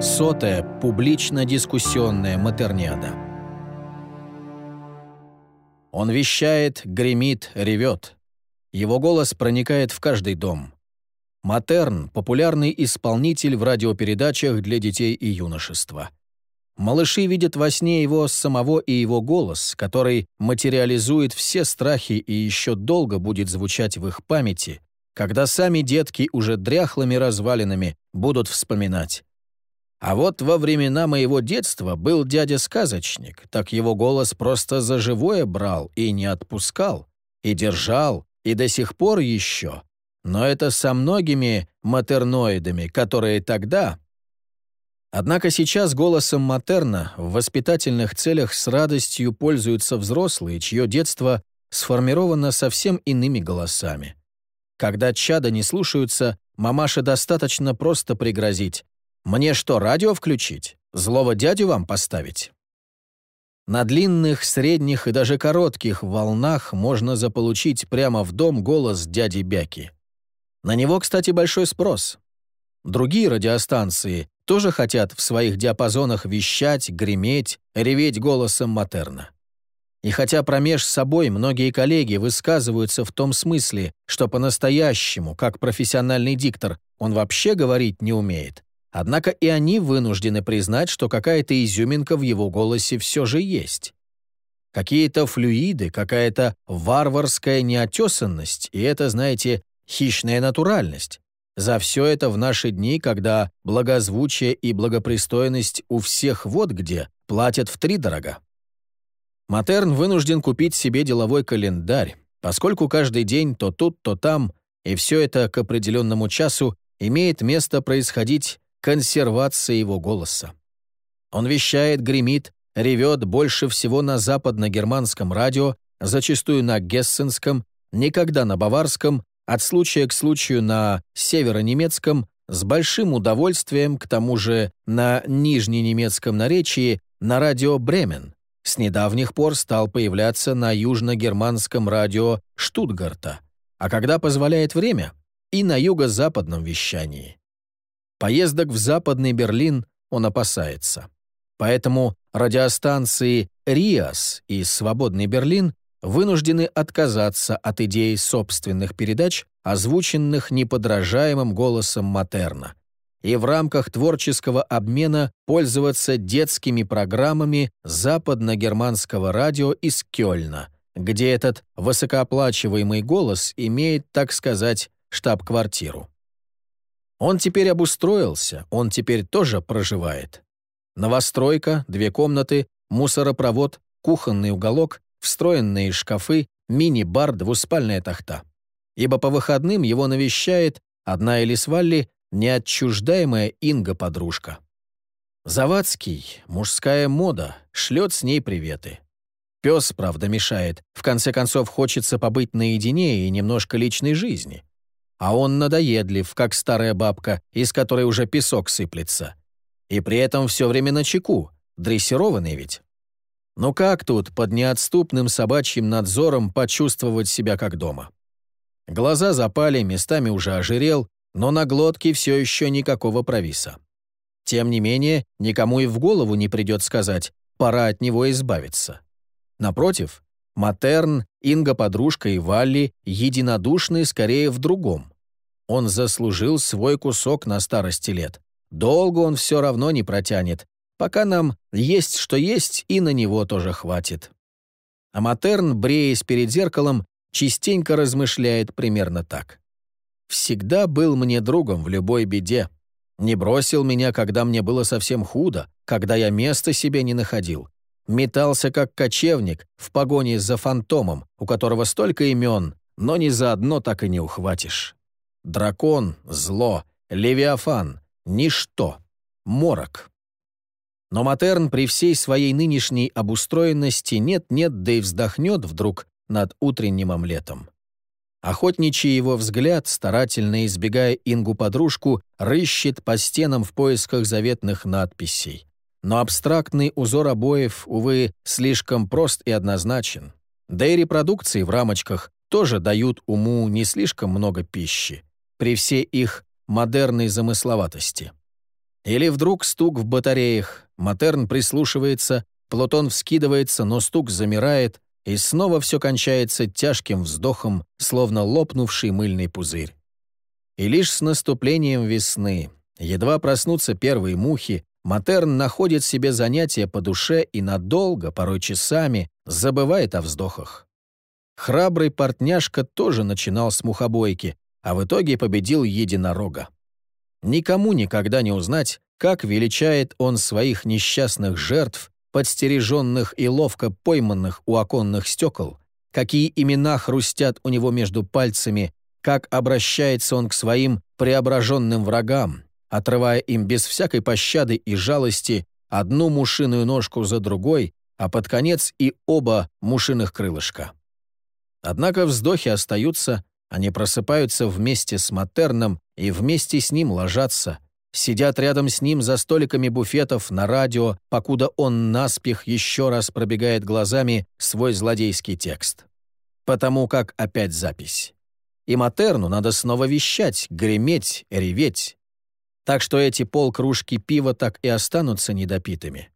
Сотая публично-дискуссионная матерниада. Он вещает, гремит, ревет. Его голос проникает в каждый дом. Матерн — популярный исполнитель в радиопередачах для детей и юношества. Малыши видят во сне его самого и его голос, который материализует все страхи и еще долго будет звучать в их памяти, когда сами детки уже дряхлыми развалинами будут вспоминать. А вот во времена моего детства был дядя-сказочник, так его голос просто за живое брал и не отпускал, и держал, и до сих пор еще. Но это со многими матерноидами, которые тогда... Однако сейчас голосом матерна в воспитательных целях с радостью пользуются взрослые, чье детство сформировано совсем иными голосами. Когда чада не слушаются, мамаше достаточно просто пригрозить. «Мне что, радио включить? Злого дядю вам поставить?» На длинных, средних и даже коротких волнах можно заполучить прямо в дом голос дяди Бяки. На него, кстати, большой спрос. Другие радиостанции тоже хотят в своих диапазонах вещать, греметь, реветь голосом Матерна. И хотя промеж собой многие коллеги высказываются в том смысле, что по-настоящему, как профессиональный диктор, он вообще говорить не умеет, однако и они вынуждены признать, что какая-то изюминка в его голосе все же есть. Какие-то флюиды, какая-то варварская неотесанность, и это, знаете, хищная натуральность. За все это в наши дни, когда благозвучие и благопристойность у всех вот где, платят втридорога. Матерн вынужден купить себе деловой календарь, поскольку каждый день то тут, то там, и все это к определенному часу имеет место происходить консервация его голоса. Он вещает, гремит, ревет больше всего на западно-германском радио, зачастую на гессенском, никогда на баварском, от случая к случаю на северонемецком, с большим удовольствием, к тому же на нижненемецком наречии, на радио «Бремен», с недавних пор стал появляться на южно-германском радио Штутгарта, а когда позволяет время, и на юго-западном вещании. Поездок в Западный Берлин он опасается. Поэтому радиостанции «Риас» и «Свободный Берлин» вынуждены отказаться от идеи собственных передач, озвученных неподражаемым голосом Матерна, и в рамках творческого обмена пользоваться детскими программами западно-германского радио из Кёльна, где этот высокооплачиваемый голос имеет, так сказать, штаб-квартиру. Он теперь обустроился, он теперь тоже проживает. Новостройка, две комнаты, мусоропровод, кухонный уголок, встроенные шкафы, мини-бар, двуспальная тахта. Ибо по выходным его навещает одна Элис Валли неотчуждаемая Инга-подружка. Завадский, мужская мода, шлет с ней приветы. Пес, правда, мешает. В конце концов, хочется побыть наедине и немножко личной жизни. А он надоедлив, как старая бабка, из которой уже песок сыплется. И при этом все время на чеку, дрессированный ведь. Ну как тут под неотступным собачьим надзором почувствовать себя как дома? Глаза запали, местами уже ожирел, но на глотке все еще никакого провиса. Тем не менее, никому и в голову не придет сказать «пора от него избавиться». Напротив, Матерн, Инга-подружка и Валли единодушны скорее в другом. Он заслужил свой кусок на старости лет. Долго он все равно не протянет, пока нам есть что есть, и на него тоже хватит. А Матерн, бреясь перед зеркалом, частенько размышляет примерно так всегда был мне другом в любой беде. Не бросил меня, когда мне было совсем худо, когда я места себе не находил. Метался как кочевник в погоне за фантомом, у которого столько имен, но ни за одно так и не ухватишь. Дракон, зло, левиафан, ничто, морок. Но Матерн при всей своей нынешней обустроенности нет-нет, да и вздохнет вдруг над утренним омлетом. Охотничий его взгляд, старательно избегая Ингу-подружку, рыщет по стенам в поисках заветных надписей. Но абстрактный узор обоев, увы, слишком прост и однозначен. Да и репродукции в рамочках тоже дают уму не слишком много пищи, при всей их модерной замысловатости. Или вдруг стук в батареях, Матерн прислушивается, Плутон вскидывается, но стук замирает, и снова все кончается тяжким вздохом, словно лопнувший мыльный пузырь. И лишь с наступлением весны, едва проснутся первые мухи, Матерн находит себе занятия по душе и надолго, порой часами, забывает о вздохах. Храбрый портняшка тоже начинал с мухобойки, а в итоге победил единорога. Никому никогда не узнать, как величает он своих несчастных жертв, подстереженных и ловко пойманных у оконных стекол, какие имена хрустят у него между пальцами, как обращается он к своим преображенным врагам, отрывая им без всякой пощады и жалости одну мушиную ножку за другой, а под конец и оба мушиных крылышка. Однако вздохи остаются, они просыпаются вместе с Матерном и вместе с ним ложатся, сидят рядом с ним за столиками буфетов на радио, покуда он наспех еще раз пробегает глазами свой злодейский текст. Потому как опять запись. И Матерну надо снова вещать, греметь, реветь. Так что эти полкружки пива так и останутся недопитыми.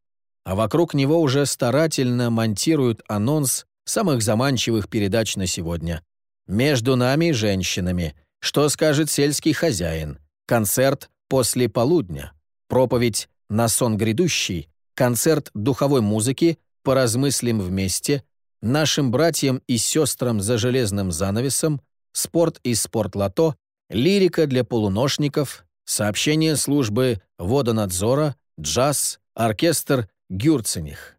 А вокруг него уже старательно монтируют анонс самых заманчивых передач на сегодня. «Между нами, женщинами», «Что скажет сельский хозяин», «Концерт после полудня», «Проповедь на сон грядущий», «Концерт духовой музыки», «Поразмыслим вместе», «Нашим братьям и сестрам за железным занавесом», «Спорт и спортлото», «Лирика для полуношников», «Сообщение службы водонадзора», «Джаз», «Оркестр Гюрцених».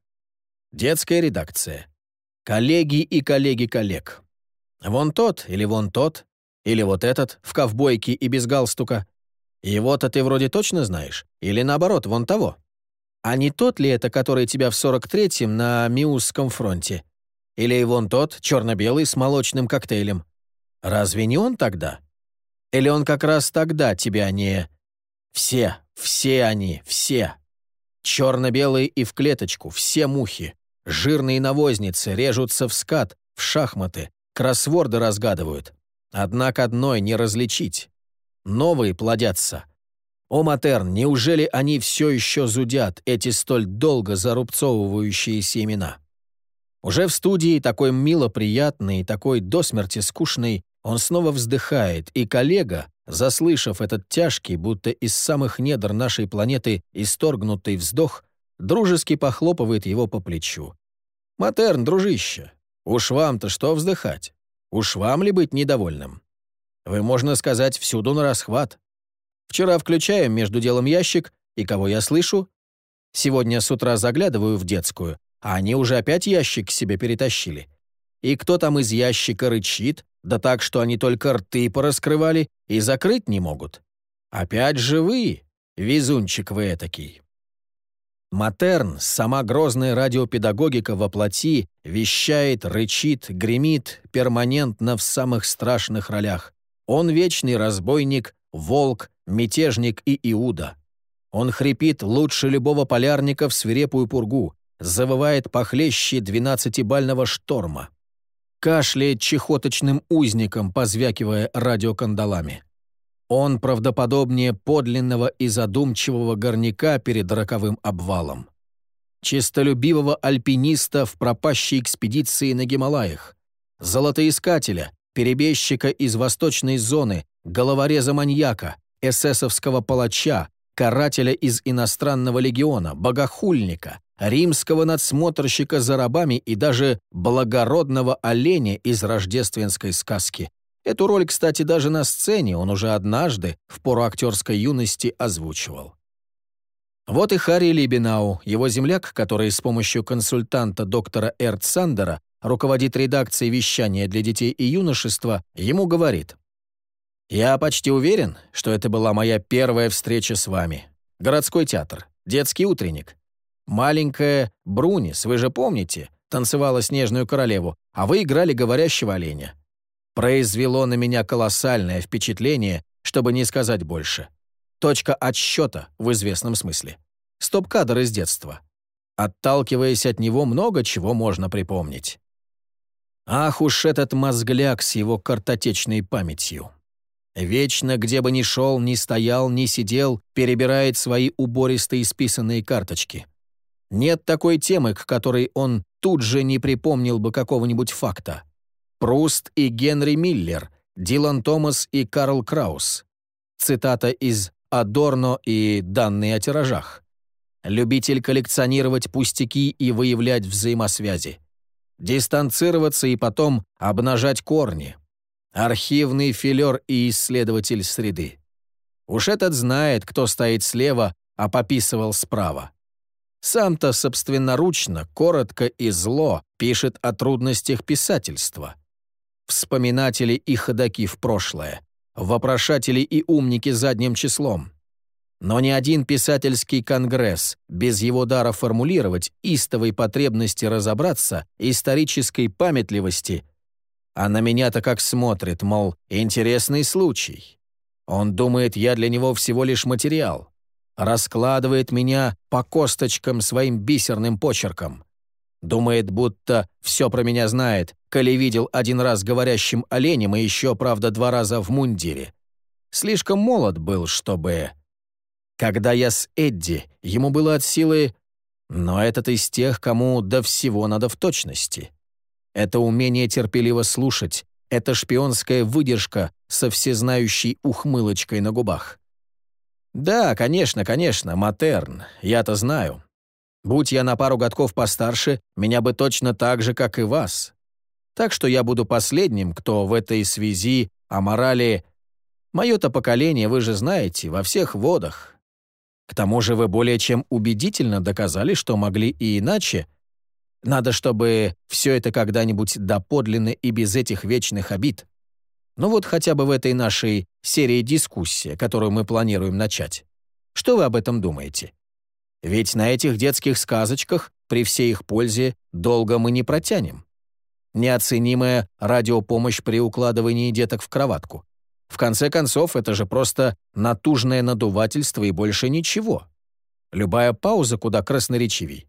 Детская редакция. Коллеги и коллеги коллег. Вон тот или вон тот, или вот этот, в ковбойке и без галстука. Его-то ты вроде точно знаешь? Или наоборот, вон того? А не тот ли это, который тебя в 43-м на Миусском фронте? Или вон тот, черно-белый, с молочным коктейлем? Разве не он тогда? Или он как раз тогда тебя не... Все, все они, все. Черно-белые и в клеточку, все мухи. Жирные навозницы режутся в скат, в шахматы, кроссворды разгадывают. Однако одной не различить. Новые плодятся. О, Матерн, неужели они все еще зудят, эти столь долго зарубцовывающиеся имена? Уже в студии, такой мило приятный такой до смерти скучный, он снова вздыхает, и коллега, заслышав этот тяжкий, будто из самых недр нашей планеты исторгнутый вздох, дружески похлопывает его по плечу. «Матерн, дружище, уж вам-то что вздыхать? Уж вам ли быть недовольным? Вы, можно сказать, всюду на расхват. Вчера включаем между делом ящик, и кого я слышу? Сегодня с утра заглядываю в детскую, а они уже опять ящик к себе перетащили. И кто там из ящика рычит, да так, что они только рты пораскрывали и закрыть не могут? Опять же вы, везунчик вы этакий. Матерн, сама грозная радиопедагогика во плоти, вещает, рычит, гремит перманентно в самых страшных ролях. Он вечный разбойник, волк, мятежник и Иуда. Он хрипит лучше любого полярника в свирепую пургу, завывает похлеще двенадцатибального шторма. Кашляет чехоточным узником, позвякивая радиокандалами. Он правдоподобнее подлинного и задумчивого горняка перед роковым обвалом. Чистолюбивого альпиниста в пропащей экспедиции на Гималаях. Золотоискателя, перебежчика из восточной зоны, головореза-маньяка, эсэсовского палача, карателя из иностранного легиона, богохульника, римского надсмотрщика за рабами и даже благородного оленя из рождественской сказки, Эту роль, кстати, даже на сцене он уже однажды, в пору актерской юности, озвучивал. Вот и Харри Либенау, его земляк, который с помощью консультанта доктора Эрт Сандера руководит редакцией вещания для детей и юношества, ему говорит. «Я почти уверен, что это была моя первая встреча с вами. Городской театр, детский утренник. Маленькая Брунис, вы же помните, танцевала снежную королеву, а вы играли говорящего оленя произвело на меня колоссальное впечатление, чтобы не сказать больше. Точка отсчета в известном смысле. Стоп-кадр из детства. Отталкиваясь от него, много чего можно припомнить. Ах уж этот мозгляк с его картотечной памятью. Вечно, где бы ни шел, ни стоял, ни сидел, перебирает свои убористые списанные карточки. Нет такой темы, к которой он тут же не припомнил бы какого-нибудь факта. Пруст и Генри Миллер, Дилан Томас и Карл Краус. Цитата из Адорно и данные о тиражах. Любитель коллекционировать пустяки и выявлять взаимосвязи. Дистанцироваться и потом обнажать корни. Архивный филер и исследователь среды. Уж этот знает, кто стоит слева, а пописывал справа. Сам-то собственноручно, коротко и зло пишет о трудностях писательства. Вспоминатели и ходаки в прошлое, вопрошатели и умники задним числом. Но ни один писательский конгресс без его дара формулировать, истовой потребности разобраться, исторической памятливости. А на меня-то как смотрит, мол, интересный случай. Он думает, я для него всего лишь материал раскладывает меня по косточкам своим бисерным почерком. Думает, будто все про меня знает, коли видел один раз говорящим оленем и еще, правда, два раза в мундире. Слишком молод был, чтобы... Когда я с Эдди, ему было от силы... Но этот из тех, кому до всего надо в точности. Это умение терпеливо слушать, это шпионская выдержка со всезнающей ухмылочкой на губах. «Да, конечно, конечно, Матерн, я-то знаю. Будь я на пару годков постарше, меня бы точно так же, как и вас. Так что я буду последним, кто в этой связи о морали... Мое-то поколение, вы же знаете, во всех водах. К тому же вы более чем убедительно доказали, что могли и иначе. Надо, чтобы все это когда-нибудь доподлинно и без этих вечных обид. Ну вот хотя бы в этой нашей серии дискуссии, которую мы планируем начать. Что вы об этом думаете? Ведь на этих детских сказочках, при всей их пользе, долго мы не протянем. Неоценимая радиопомощь при укладывании деток в кроватку. В конце концов, это же просто натужное надувательство и больше ничего. Любая пауза куда красноречивей.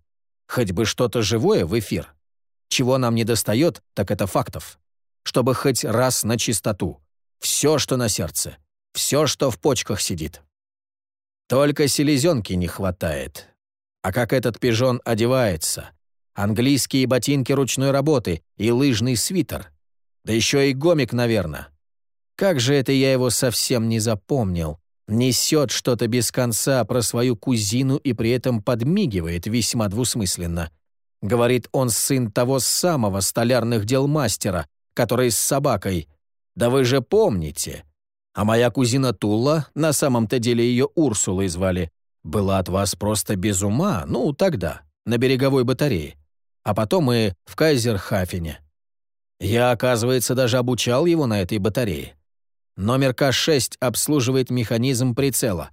Хоть бы что-то живое в эфир. Чего нам не достает, так это фактов чтобы хоть раз на чистоту. Все, что на сердце. Все, что в почках сидит. Только селезенки не хватает. А как этот пижон одевается? Английские ботинки ручной работы и лыжный свитер. Да еще и гомик, наверное. Как же это я его совсем не запомнил. Несет что-то без конца про свою кузину и при этом подмигивает весьма двусмысленно. Говорит, он сын того самого столярных дел мастера, который с собакой. Да вы же помните. А моя кузина Тула, на самом-то деле ее Урсулой звали, была от вас просто без ума, ну, тогда, на береговой батарее. А потом и в Кайзерхафене. Я, оказывается, даже обучал его на этой батарее. Номер К-6 обслуживает механизм прицела.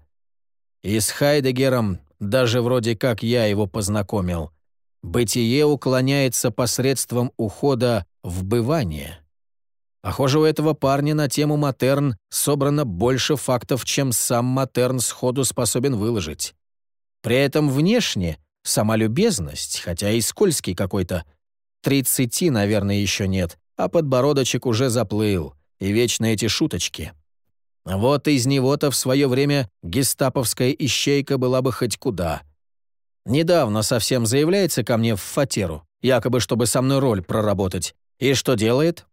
И с Хайдегером, даже вроде как я его познакомил, бытие уклоняется посредством ухода вбывание. Похоже, у этого парня на тему Матерн собрано больше фактов, чем сам Матерн сходу способен выложить. При этом внешне сама любезность, хотя и скользкий какой-то. Тридцати, наверное, еще нет, а подбородочек уже заплыл, и вечно эти шуточки. Вот из него-то в свое время гестаповская ищейка была бы хоть куда. Недавно совсем заявляется ко мне в фатеру, якобы чтобы со мной роль проработать, и что делает?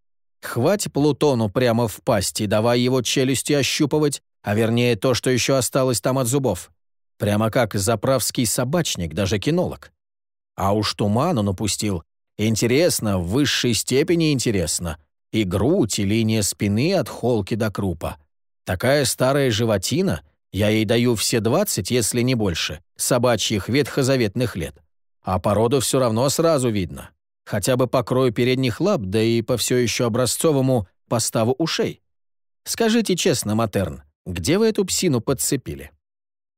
Хвать Плутону прямо в пасти, давай его челюсти ощупывать, а вернее то, что еще осталось там от зубов. Прямо как заправский собачник, даже кинолог. А уж туман он упустил. Интересно, в высшей степени интересно. И грудь, и линия спины от холки до крупа. Такая старая животина, я ей даю все двадцать, если не больше, собачьих ветхозаветных лет. А породу все равно сразу видно хотя бы по крою передних лап, да и по все еще образцовому поставу ушей. Скажите честно, Матерн, где вы эту псину подцепили?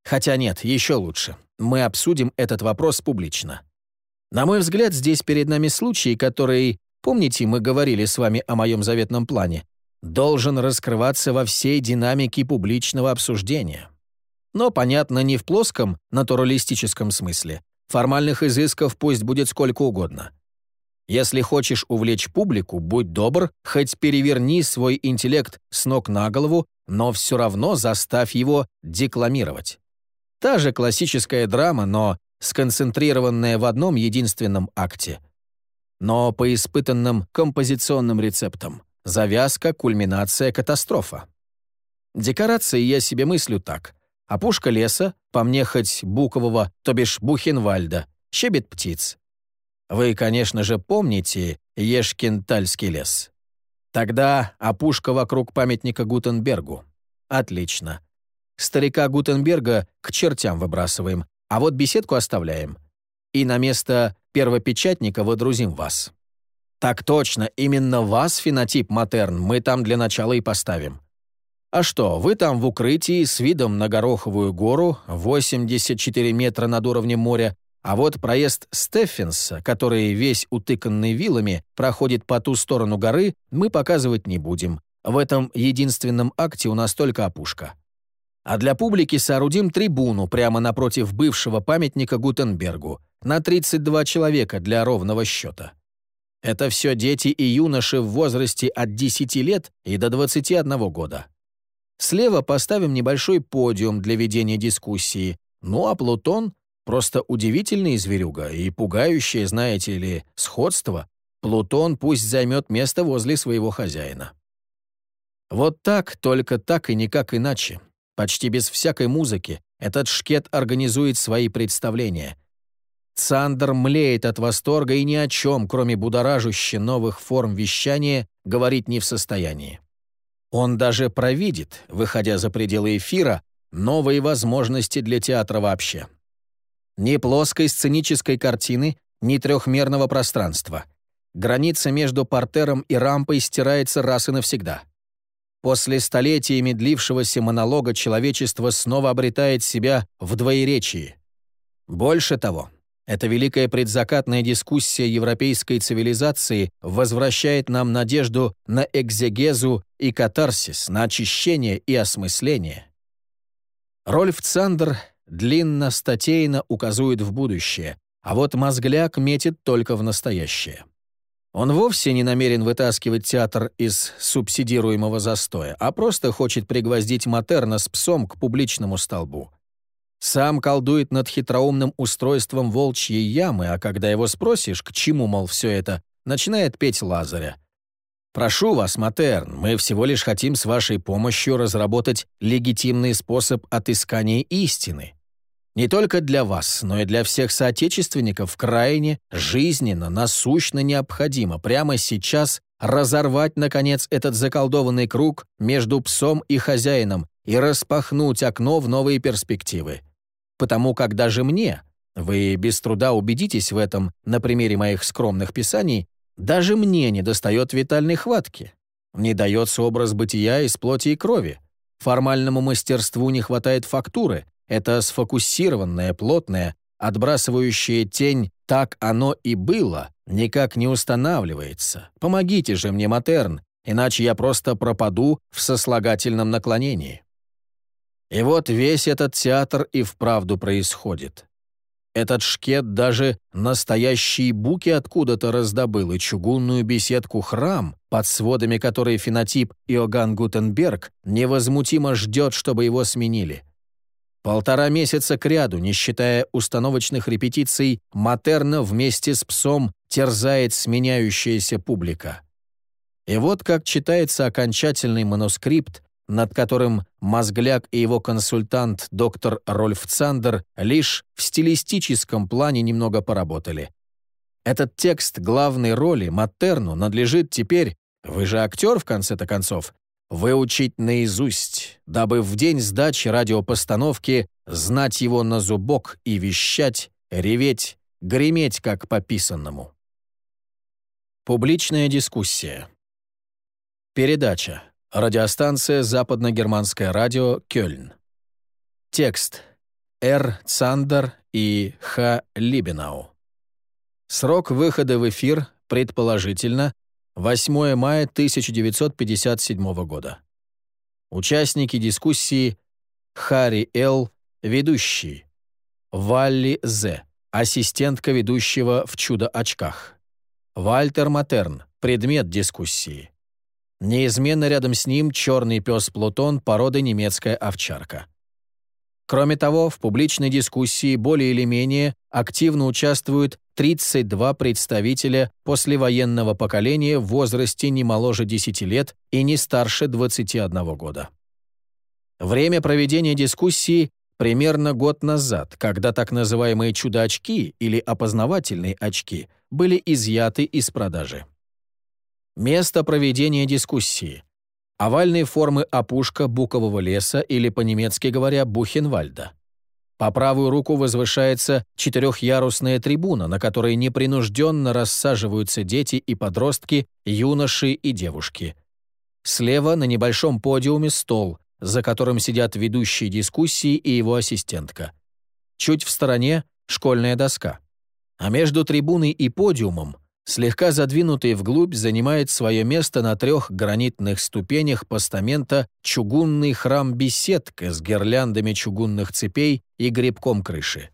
Хотя нет, еще лучше. Мы обсудим этот вопрос публично. На мой взгляд, здесь перед нами случай, который, помните, мы говорили с вами о моем заветном плане, должен раскрываться во всей динамике публичного обсуждения. Но, понятно, не в плоском, натуралистическом смысле. Формальных изысков пусть будет сколько угодно. Если хочешь увлечь публику, будь добр, хоть переверни свой интеллект с ног на голову, но все равно заставь его декламировать. Та же классическая драма, но сконцентрированная в одном единственном акте. Но по испытанным композиционным рецептам. Завязка, кульминация, катастрофа. Декорации я себе мыслю так. Опушка леса, по мне хоть букового, то бишь Бухенвальда, щебет птиц. Вы, конечно же, помните Ешкентальский лес. Тогда опушка вокруг памятника Гутенбергу. Отлично. Старика Гутенберга к чертям выбрасываем, а вот беседку оставляем. И на место первопечатника водрузим вас. Так точно, именно вас, фенотип Матерн, мы там для начала и поставим. А что, вы там в укрытии с видом на Гороховую гору, 84 метра над уровнем моря, а вот проезд Стеффенса, который весь утыканный вилами, проходит по ту сторону горы, мы показывать не будем. В этом единственном акте у нас только опушка. А для публики соорудим трибуну прямо напротив бывшего памятника Гутенбергу на 32 человека для ровного счета. Это все дети и юноши в возрасте от 10 лет и до 21 года. Слева поставим небольшой подиум для ведения дискуссии, ну а Плутон Просто удивительный зверюга и пугающее, знаете ли, сходство. Плутон пусть займет место возле своего хозяина. Вот так, только так и никак иначе. Почти без всякой музыки этот шкет организует свои представления. Цандер млеет от восторга и ни о чем, кроме будоражущих новых форм вещания, говорить не в состоянии. Он даже провидит, выходя за пределы эфира, новые возможности для театра вообще. Ни плоской сценической картины, ни трехмерного пространства. Граница между портером и рампой стирается раз и навсегда. После столетиями длившегося монолога человечество снова обретает себя в двоеречии. Больше того, эта великая предзакатная дискуссия европейской цивилизации возвращает нам надежду на экзегезу и катарсис, на очищение и осмысление. Рольф Цандер длинно, статейно указывает в будущее, а вот мозгляк метит только в настоящее. Он вовсе не намерен вытаскивать театр из субсидируемого застоя, а просто хочет пригвоздить Матерна с псом к публичному столбу. Сам колдует над хитроумным устройством волчьей ямы, а когда его спросишь, к чему, мол, все это, начинает петь Лазаря. Прошу вас, Матерн, мы всего лишь хотим с вашей помощью разработать легитимный способ отыскания истины. Не только для вас, но и для всех соотечественников крайне, жизненно, насущно необходимо прямо сейчас разорвать, наконец, этот заколдованный круг между псом и хозяином и распахнуть окно в новые перспективы. Потому как даже мне, вы без труда убедитесь в этом на примере моих скромных писаний, даже мне не достает витальной хватки. Не дается образ бытия из плоти и крови. Формальному мастерству не хватает фактуры, это сфокусированное, плотное, отбрасывающее тень «так оно и было» никак не устанавливается. Помогите же мне, Матерн, иначе я просто пропаду в сослагательном наклонении. И вот весь этот театр и вправду происходит. Этот шкет даже настоящие буки откуда-то раздобыл и чугунную беседку-храм, под сводами которой фенотип Иоганн Гутенберг невозмутимо ждет, чтобы его сменили. Полтора месяца кряду, не считая установочных репетиций, Матерна вместе с псом терзает сменяющаяся публика. И вот как читается окончательный манускрипт, над которым Мозгляк и его консультант доктор Рольф Цандер лишь в стилистическом плане немного поработали. Этот текст главной роли Матерну надлежит теперь, вы же актер в конце-то концов, выучить наизусть, дабы в день сдачи радиопостановки знать его на зубок и вещать, реветь, греметь как по писанному. Публичная дискуссия. Передача. Радиостанция «Западно-германское радио» Кёльн. Текст. Р. Цандер и Х. Либенау. Срок выхода в эфир, предположительно, 8 мая 1957 года. Участники дискуссии Харри Л., ведущий, Валли З., ассистентка ведущего в «Чудо-очках», Вальтер Матерн, предмет дискуссии. Неизменно рядом с ним черный пес Плутон породы немецкая овчарка. Кроме того, в публичной дискуссии более или менее активно участвуют 32 представителя послевоенного поколения в возрасте не моложе 10 лет и не старше 21 года. Время проведения дискуссии примерно год назад, когда так называемые чудо-очки или опознавательные очки были изъяты из продажи. Место проведения дискуссии. Овальной формы опушка букового леса или, по-немецки говоря, Бухенвальда. По правую руку возвышается четырехъярусная трибуна, на которой непринужденно рассаживаются дети и подростки, юноши и девушки. Слева на небольшом подиуме стол, за которым сидят ведущие дискуссии и его ассистентка. Чуть в стороне — школьная доска. А между трибуной и подиумом — слегка задвинутый вглубь, занимает свое место на трех гранитных ступенях постамента чугунный храм-беседка с гирляндами чугунных цепей и грибком крыши.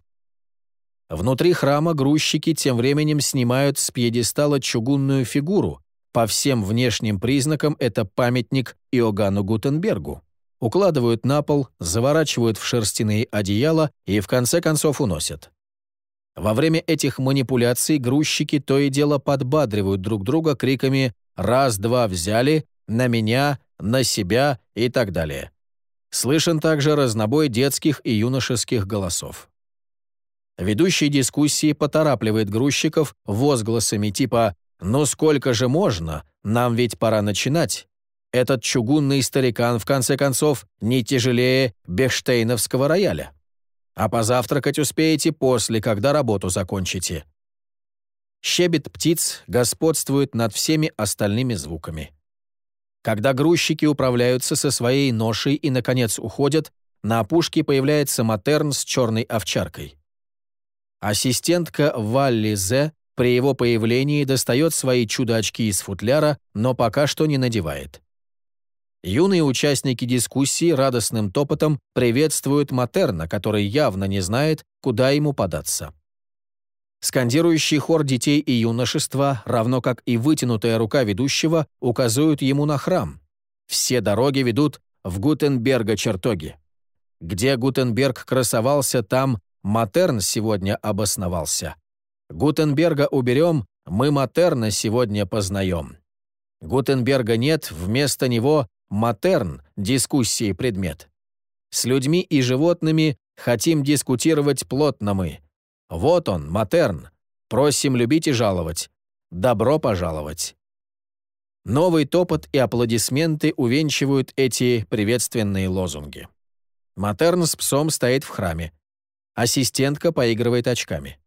Внутри храма грузчики тем временем снимают с пьедестала чугунную фигуру. По всем внешним признакам это памятник Иоганну Гутенбергу. Укладывают на пол, заворачивают в шерстяные одеяла и в конце концов уносят. Во время этих манипуляций грузчики то и дело подбадривают друг друга криками «раз-два взяли», «на меня», «на себя» и так далее. Слышен также разнобой детских и юношеских голосов. Ведущий дискуссии поторапливает грузчиков возгласами типа «Ну сколько же можно? Нам ведь пора начинать». Этот чугунный старикан, в конце концов, не тяжелее Бехштейновского рояля а позавтракать успеете после, когда работу закончите. Щебет птиц господствует над всеми остальными звуками. Когда грузчики управляются со своей ношей и, наконец, уходят, на опушке появляется матерн с черной овчаркой. Ассистентка Валли Зе при его появлении достает свои чудо-очки из футляра, но пока что не надевает. Юные участники дискуссии радостным топотом приветствуют Матерна, который явно не знает, куда ему податься. Скандирующий хор детей и юношества, равно как и вытянутая рука ведущего, указывают ему на храм. Все дороги ведут в Гутенберга чертоги. Где Гутенберг красовался, там Матерн сегодня обосновался. Гутенберга уберем, мы Матерна сегодня познаем. Гутенберга нет, вместо него Матерн – дискуссии предмет. С людьми и животными хотим дискутировать плотно мы. Вот он, Матерн. Просим любить и жаловать. Добро пожаловать. Новый топот и аплодисменты увенчивают эти приветственные лозунги. Матерн с псом стоит в храме. Ассистентка поигрывает очками.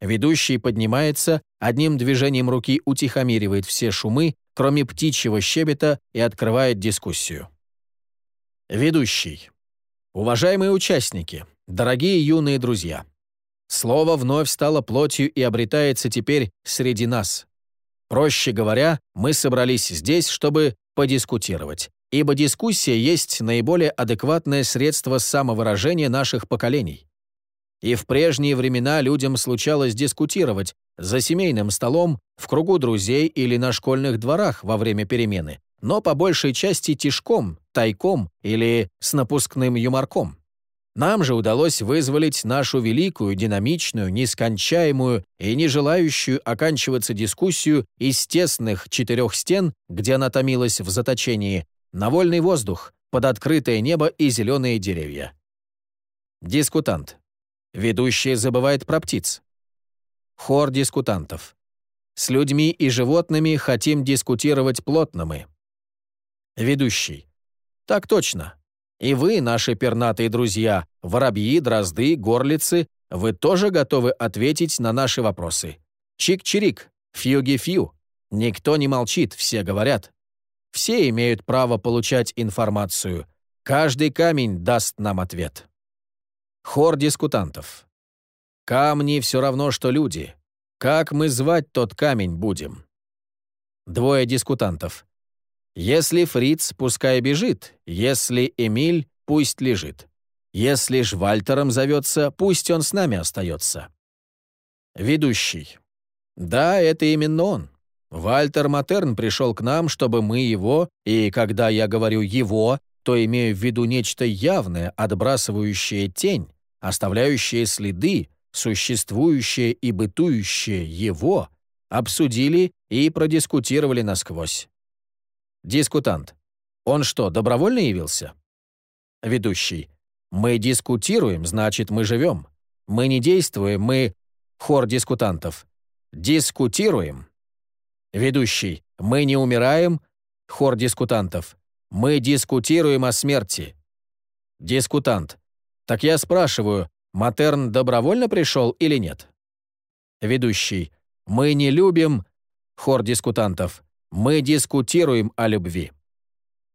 Ведущий поднимается, одним движением руки утихомиривает все шумы, кроме птичьего щебета, и открывает дискуссию. Ведущий. Уважаемые участники, дорогие юные друзья, слово вновь стало плотью и обретается теперь среди нас. Проще говоря, мы собрались здесь, чтобы подискутировать, ибо дискуссия есть наиболее адекватное средство самовыражения наших поколений. И в прежние времена людям случалось дискутировать за семейным столом, в кругу друзей или на школьных дворах во время перемены, но по большей части тишком, тайком или с напускным юморком. Нам же удалось вызволить нашу великую, динамичную, нескончаемую и не желающую оканчиваться дискуссию из тесных четырех стен, где она томилась в заточении, на вольный воздух, под открытое небо и зеленые деревья. Дискутант. Ведущий забывает про птиц. Хор дискутантов. С людьми и животными хотим дискутировать плотно мы. Ведущий. Так точно. И вы, наши пернатые друзья, воробьи, дрозды, горлицы, вы тоже готовы ответить на наши вопросы. Чик-чирик, фьюги-фью. Никто не молчит, все говорят. Все имеют право получать информацию. Каждый камень даст нам ответ. Хор дискутантов. Камни все равно, что люди. Как мы звать тот камень будем? Двое дискутантов. Если Фриц, пускай бежит, если Эмиль, пусть лежит. Если ж Вальтером зовется, пусть он с нами остается. Ведущий. Да, это именно он. Вальтер Матерн пришел к нам, чтобы мы его, и когда я говорю «его», то имею в виду нечто явное, отбрасывающее тень, оставляющее следы, существующее и бытующее его, обсудили и продискутировали насквозь. Дискутант. Он что, добровольно явился? Ведущий. Мы дискутируем, значит, мы живем. Мы не действуем, мы... Хор дискутантов. Дискутируем. Ведущий. Мы не умираем. Хор дискутантов. Мы дискутируем о смерти. Дискутант. Так я спрашиваю, Матерн добровольно пришел или нет? Ведущий. Мы не любим... Хор дискутантов. Мы дискутируем о любви.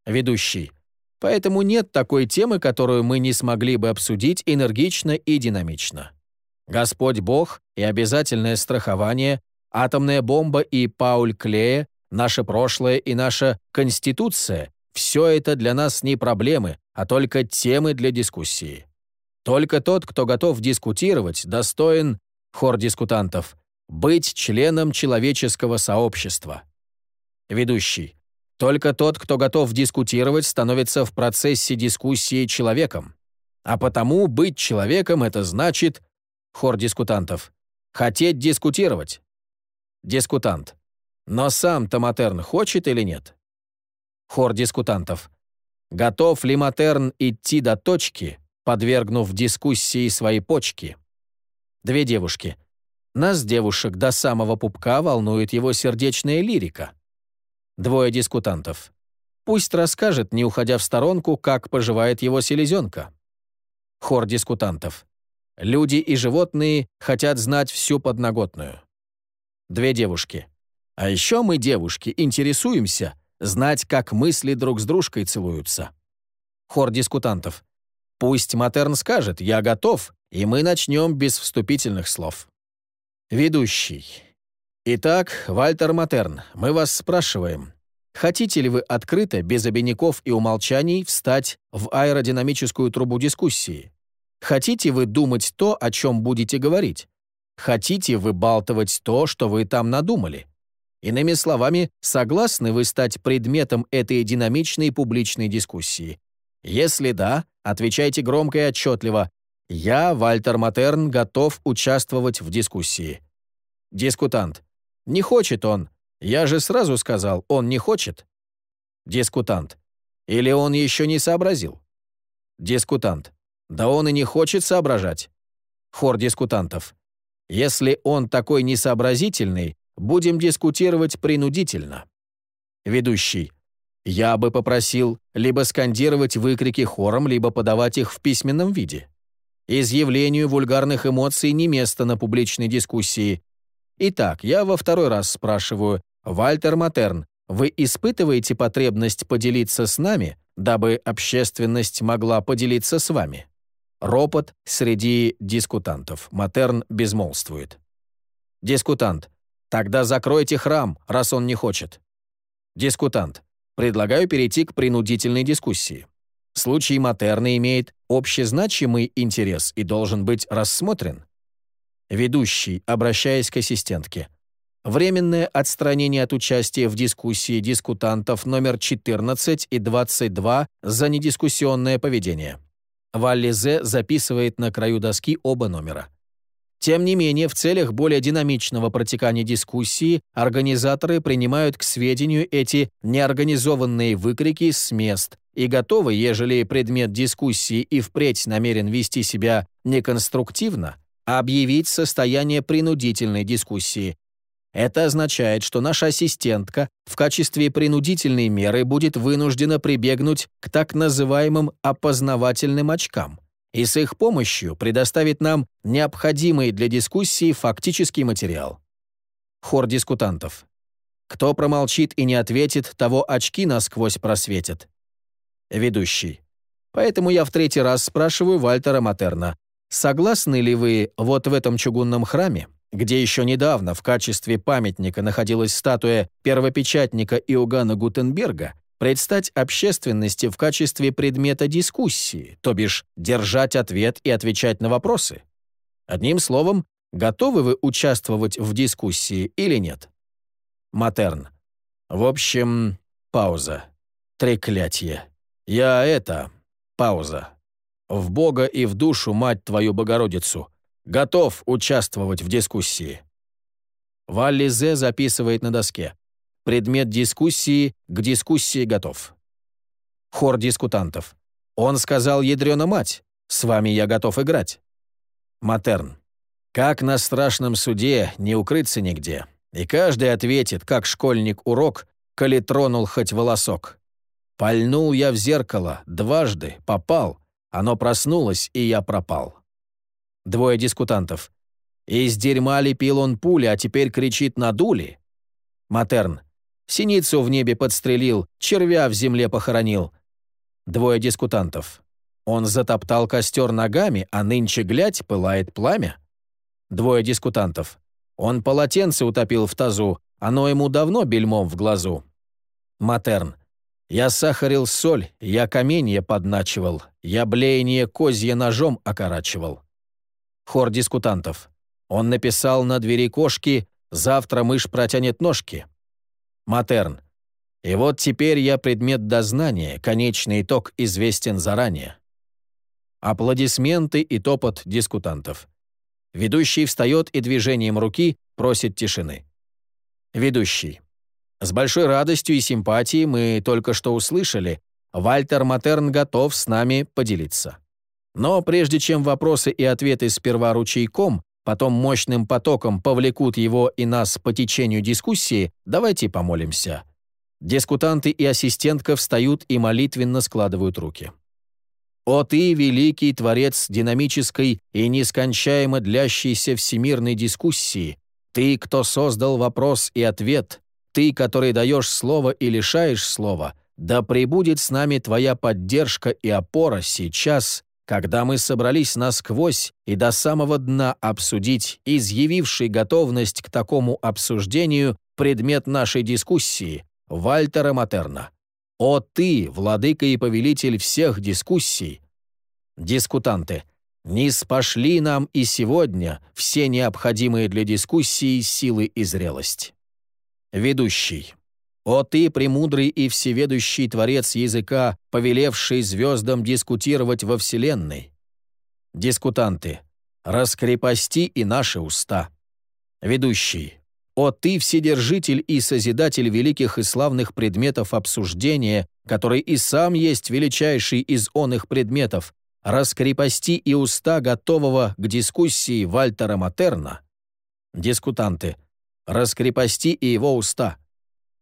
Ведущий. Поэтому нет такой темы, которую мы не смогли бы обсудить энергично и динамично. Господь Бог и обязательное страхование, атомная бомба и Пауль Клея, наше прошлое и наша Конституция — все это для нас не проблемы, а только темы для дискуссии. Только тот, кто готов дискутировать, достоин, хор дискутантов, быть членом человеческого сообщества. Ведущий. Только тот, кто готов дискутировать, становится в процессе дискуссии человеком. А потому быть человеком — это значит... Хор дискутантов. Хотеть дискутировать. Дискутант. Но сам-то Матерн хочет или нет? Хор дискутантов. Готов ли Матерн идти до точки, подвергнув дискуссии свои почки? Две девушки. Нас, девушек, до самого пупка волнует его сердечная лирика. Двое дискутантов. Пусть расскажет, не уходя в сторонку, как поживает его селезенка. Хор дискутантов. Люди и животные хотят знать всю подноготную. Две девушки. А еще мы, девушки, интересуемся, знать, как мысли друг с дружкой целуются. Хор дискутантов. Пусть Матерн скажет «я готов», и мы начнем без вступительных слов. Ведущий. Итак, Вальтер Матерн, мы вас спрашиваем, хотите ли вы открыто, без обиняков и умолчаний, встать в аэродинамическую трубу дискуссии? Хотите вы думать то, о чем будете говорить? Хотите вы болтывать то, что вы там надумали? Иными словами, согласны вы стать предметом этой динамичной публичной дискуссии? Если да, отвечайте громко и отчетливо «Я, Вальтер Матерн, готов участвовать в дискуссии». Дискутант. Не хочет он. Я же сразу сказал, он не хочет. Дискутант. Или он еще не сообразил? Дискутант. Да он и не хочет соображать. Хор дискутантов. Если он такой несообразительный, будем дискутировать принудительно. Ведущий. Я бы попросил либо скандировать выкрики хором, либо подавать их в письменном виде. Изъявлению вульгарных эмоций не место на публичной дискуссии, Итак, я во второй раз спрашиваю, Вальтер Матерн, вы испытываете потребность поделиться с нами, дабы общественность могла поделиться с вами? Ропот среди дискутантов. Матерн безмолвствует. Дискутант. Тогда закройте храм, раз он не хочет. Дискутант. Предлагаю перейти к принудительной дискуссии. Случай Матерна имеет общезначимый интерес и должен быть рассмотрен. Ведущий, обращаясь к ассистентке. Временное отстранение от участия в дискуссии дискутантов номер 14 и 22 за недискуссионное поведение. Валли З записывает на краю доски оба номера. Тем не менее, в целях более динамичного протекания дискуссии организаторы принимают к сведению эти неорганизованные выкрики с мест и готовы, ежели предмет дискуссии и впредь намерен вести себя неконструктивно, объявить состояние принудительной дискуссии. Это означает, что наша ассистентка в качестве принудительной меры будет вынуждена прибегнуть к так называемым опознавательным очкам и с их помощью предоставит нам необходимый для дискуссии фактический материал. Хор дискутантов. Кто промолчит и не ответит, того очки насквозь просветят. Ведущий. Поэтому я в третий раз спрашиваю Вальтера Матерна, Согласны ли вы вот в этом чугунном храме, где еще недавно в качестве памятника находилась статуя первопечатника Иоганна Гутенберга, предстать общественности в качестве предмета дискуссии, то бишь держать ответ и отвечать на вопросы? Одним словом, готовы вы участвовать в дискуссии или нет? Матерн. В общем, пауза. Треклятье. Я это... Пауза. В Бога и в душу, мать твою Богородицу. Готов участвовать в дискуссии. Валли Зе записывает на доске. Предмет дискуссии к дискуссии готов. Хор дискутантов. Он сказал ядрёна мать. С вами я готов играть. Матерн. Как на страшном суде, не укрыться нигде. И каждый ответит, как школьник урок, коли тронул хоть волосок. Пальнул я в зеркало, дважды, попал. Оно проснулось, и я пропал. Двое дискутантов. Из дерьма лепил он пули, а теперь кричит «надули». Матерн. Синицу в небе подстрелил, червя в земле похоронил. Двое дискутантов. Он затоптал костер ногами, а нынче, глядь, пылает пламя. Двое дискутантов. Он полотенце утопил в тазу, оно ему давно бельмом в глазу. Матерн. Я сахарил соль, я каменье подначивал, я блеяние козье ножом окорачивал. Хор дискутантов. Он написал на двери кошки «Завтра мышь протянет ножки». Матерн. И вот теперь я предмет дознания, конечный итог известен заранее. Аплодисменты и топот дискутантов. Ведущий встает и движением руки просит тишины. Ведущий. С большой радостью и симпатией мы только что услышали, Вальтер Матерн готов с нами поделиться. Но прежде чем вопросы и ответы сперва ручейком, потом мощным потоком повлекут его и нас по течению дискуссии, давайте помолимся. Дискутанты и ассистентка встают и молитвенно складывают руки. «О ты, великий творец динамической и нескончаемо длящейся всемирной дискуссии, ты, кто создал вопрос и ответ, ты, который даешь слово и лишаешь слова, да пребудет с нами твоя поддержка и опора сейчас, когда мы собрались насквозь и до самого дна обсудить изъявивший готовность к такому обсуждению предмет нашей дискуссии, Вальтера Матерна. «О ты, владыка и повелитель всех дискуссий!» Дискутанты, не спошли нам и сегодня все необходимые для дискуссии силы и зрелость. Ведущий. «О ты, премудрый и всеведущий творец языка, повелевший звездам дискутировать во Вселенной!» Дискутанты. «Раскрепости и наши уста!» Ведущий. «О ты, вседержитель и созидатель великих и славных предметов обсуждения, который и сам есть величайший из он их предметов, раскрепости и уста готового к дискуссии Вальтера Матерна». Дискутанты. «Раскрепости и его уста».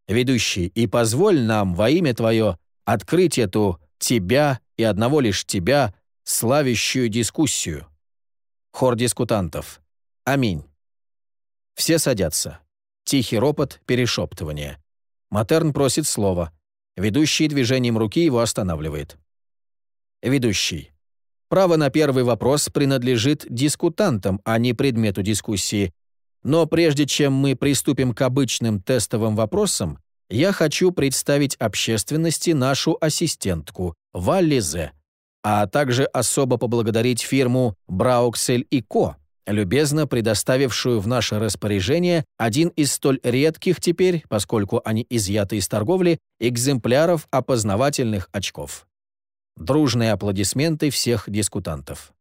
Ведущий, и позволь нам во имя Твое открыть эту Тебя и одного лишь Тебя славящую дискуссию. Хор дискутантов. Аминь. Все садятся. Тихий ропот, перешептывание. Матерн просит слова. Ведущий движением руки его останавливает. Ведущий. Право на первый вопрос принадлежит дискутантам, а не предмету дискуссии. Но прежде чем мы приступим к обычным тестовым вопросам, я хочу представить общественности нашу ассистентку, Валлизе, а также особо поблагодарить фирму «Брауксель и Ко», любезно предоставившую в наше распоряжение один из столь редких теперь, поскольку они изъяты из торговли, экземпляров опознавательных очков. Дружные аплодисменты всех дискутантов.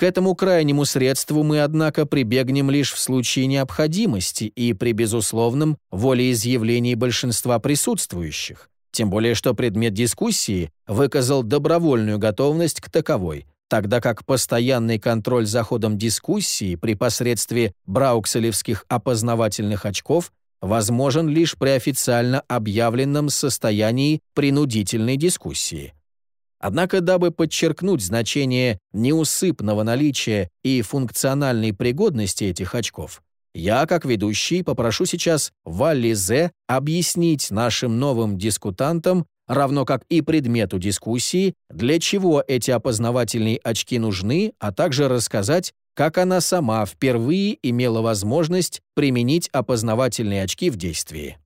К этому крайнему средству мы, однако, прибегнем лишь в случае необходимости и при безусловном волеизъявлении большинства присутствующих, тем более что предмет дискуссии выказал добровольную готовность к таковой, тогда как постоянный контроль за ходом дискуссии при посредстве браукселевских опознавательных очков возможен лишь при официально объявленном состоянии принудительной дискуссии. Однако, дабы подчеркнуть значение неусыпного наличия и функциональной пригодности этих очков, я, как ведущий, попрошу сейчас Валли Зе объяснить нашим новым дискутантам равно как и предмету дискуссии, для чего эти опознавательные очки нужны, а также рассказать, как она сама впервые имела возможность применить опознавательные очки в действии.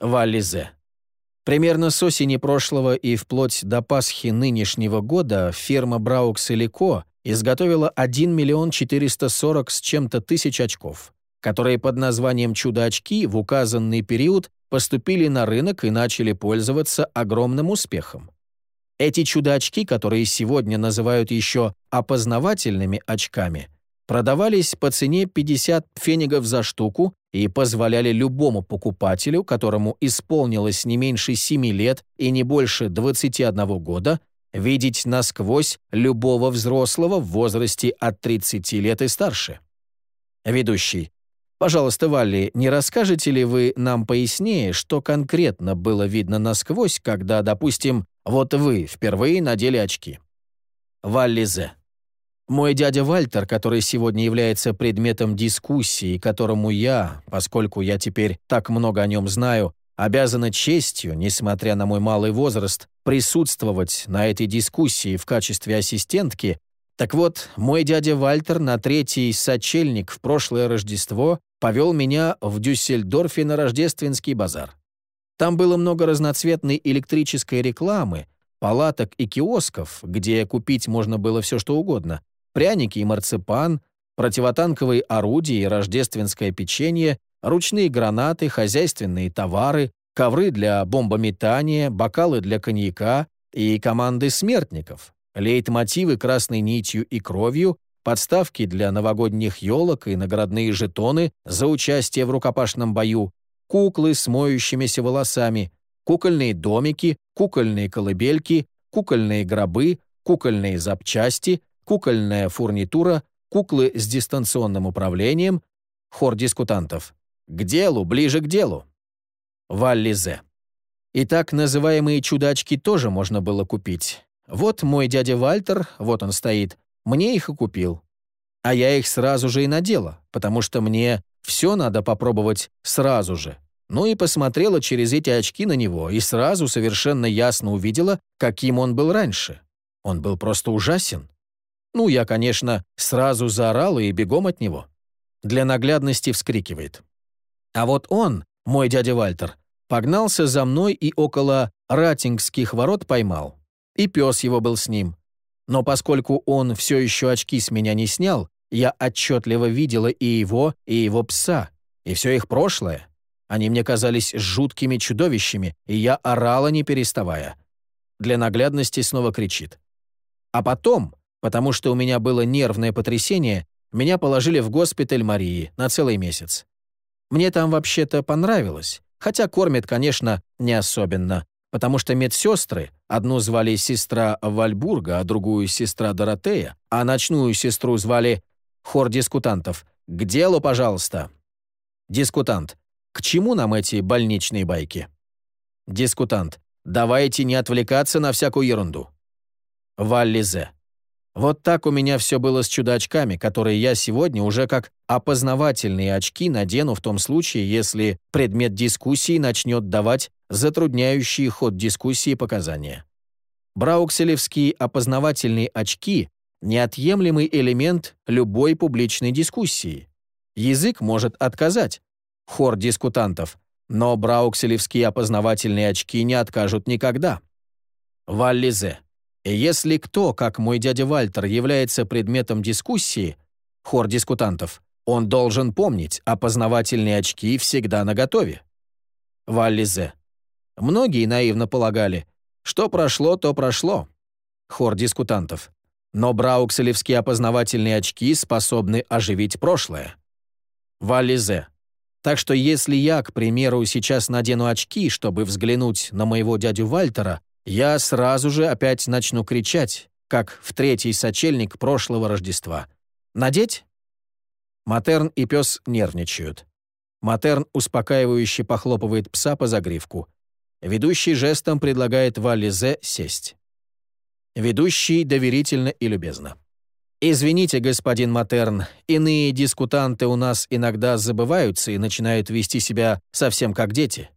Валлизе. Примерно с осени прошлого и вплоть до Пасхи нынешнего года фирма Браукс и Лико изготовила 1 миллион 440 с чем-то тысяч очков. которые под названием «чудо-очки» в указанный период поступили на рынок и начали пользоваться огромным успехом. Эти чудо-очки, которые сегодня называют еще опознавательными очками, продавались по цене 50 фенигов за штуку и позволяли любому покупателю, которому исполнилось не меньше 7 лет и не больше 21 года, видеть насквозь любого взрослого в возрасте от 30 лет и старше. Ведущий. Пожалуйста, Валли, не расскажете ли вы нам пояснее, что конкретно было видно насквозь, когда, допустим, вот вы впервые надели очки? Валли Зе. Мой дядя Вальтер, который сегодня является предметом дискуссии, которому я, поскольку я теперь так много о нем знаю, обязана честью, несмотря на мой малый возраст, присутствовать на этой дискуссии в качестве ассистентки, так вот, мой дядя Вальтер на третий сочельник в прошлое Рождество повел меня в Дюссельдорфе на рождественский базар. Там было много разноцветной электрической рекламы, палаток и киосков, где купить можно было все что угодно, пряники и марципан, противотанковые орудия и рождественское печенье, ручные гранаты, хозяйственные товары, ковры для бомбометания, бокалы для коньяка и команды смертников, лейтмотивы красной нитью и кровью, подставки для новогодних елок и наградные жетоны за участие в рукопашном бою, куклы с моющимися волосами, кукольные домики, кукольные колыбельки, кукольные гробы, кукольные запчасти, кукольная фурнитура, куклы с дистанционным управлением, хор дискутантов. К делу, ближе к делу. Валлизе. И так называемые чудачки тоже можно было купить. Вот мой дядя Вальтер, вот он стоит, мне их и купил. А я их сразу же и надела, потому что мне все надо попробовать сразу же. Ну и посмотрела через эти очки на него и сразу совершенно ясно увидела, каким он был раньше. Он был просто ужасен. Ну, я, конечно, сразу заорал и бегом от него. Для наглядности вскрикивает. А вот он, мой дядя Вальтер, погнался за мной и около ратингских ворот поймал. И пес его был с ним. Но поскольку он все еще очки с меня не снял, я отчетливо видела и его, и его пса, и все их прошлое. Они мне казались жуткими чудовищами, и я орала, не переставая. Для наглядности снова кричит. А потом, Потому что у меня было нервное потрясение, меня положили в госпиталь Марии на целый месяц. Мне там вообще-то понравилось, хотя кормят, конечно, не особенно, потому что медсестры, одну звали сестра Вальбурга, а другую сестра Доротея, а ночную сестру звали хор дискутантов. «К делу, пожалуйста». Дискутант. «К чему нам эти больничные байки?» Дискутант. «Давайте не отвлекаться на всякую ерунду». Валлизе. Вот так у меня все было с чудачками, которые я сегодня уже как опознавательные очки надену в том случае, если предмет дискуссии начнет давать затрудняющие ход дискуссии показания. Браукселевские опознавательные очки – неотъемлемый элемент любой публичной дискуссии. Язык может отказать. Хор дискутантов. Но браукселевские опознавательные очки не откажут никогда. Валлизе. Если кто, как мой дядя Вальтер, является предметом дискуссии, хор дискутантов, он должен помнить, опознавательные очки всегда наготове. Валлизе. Многие наивно полагали, что прошло, то прошло. Хор дискутантов. Но браукселевские опознавательные очки способны оживить прошлое. Валлизе. Так что если я, к примеру, сейчас надену очки, чтобы взглянуть на моего дядю Вальтера, я сразу же опять начну кричать, как в третий сочельник прошлого Рождества. «Надеть?» Матерн и пес нервничают. Матерн успокаивающе похлопывает пса по загривку. Ведущий жестом предлагает Вализе сесть. Ведущий доверительно и любезно. «Извините, господин Матерн, иные дискутанты у нас иногда забываются и начинают вести себя совсем как дети.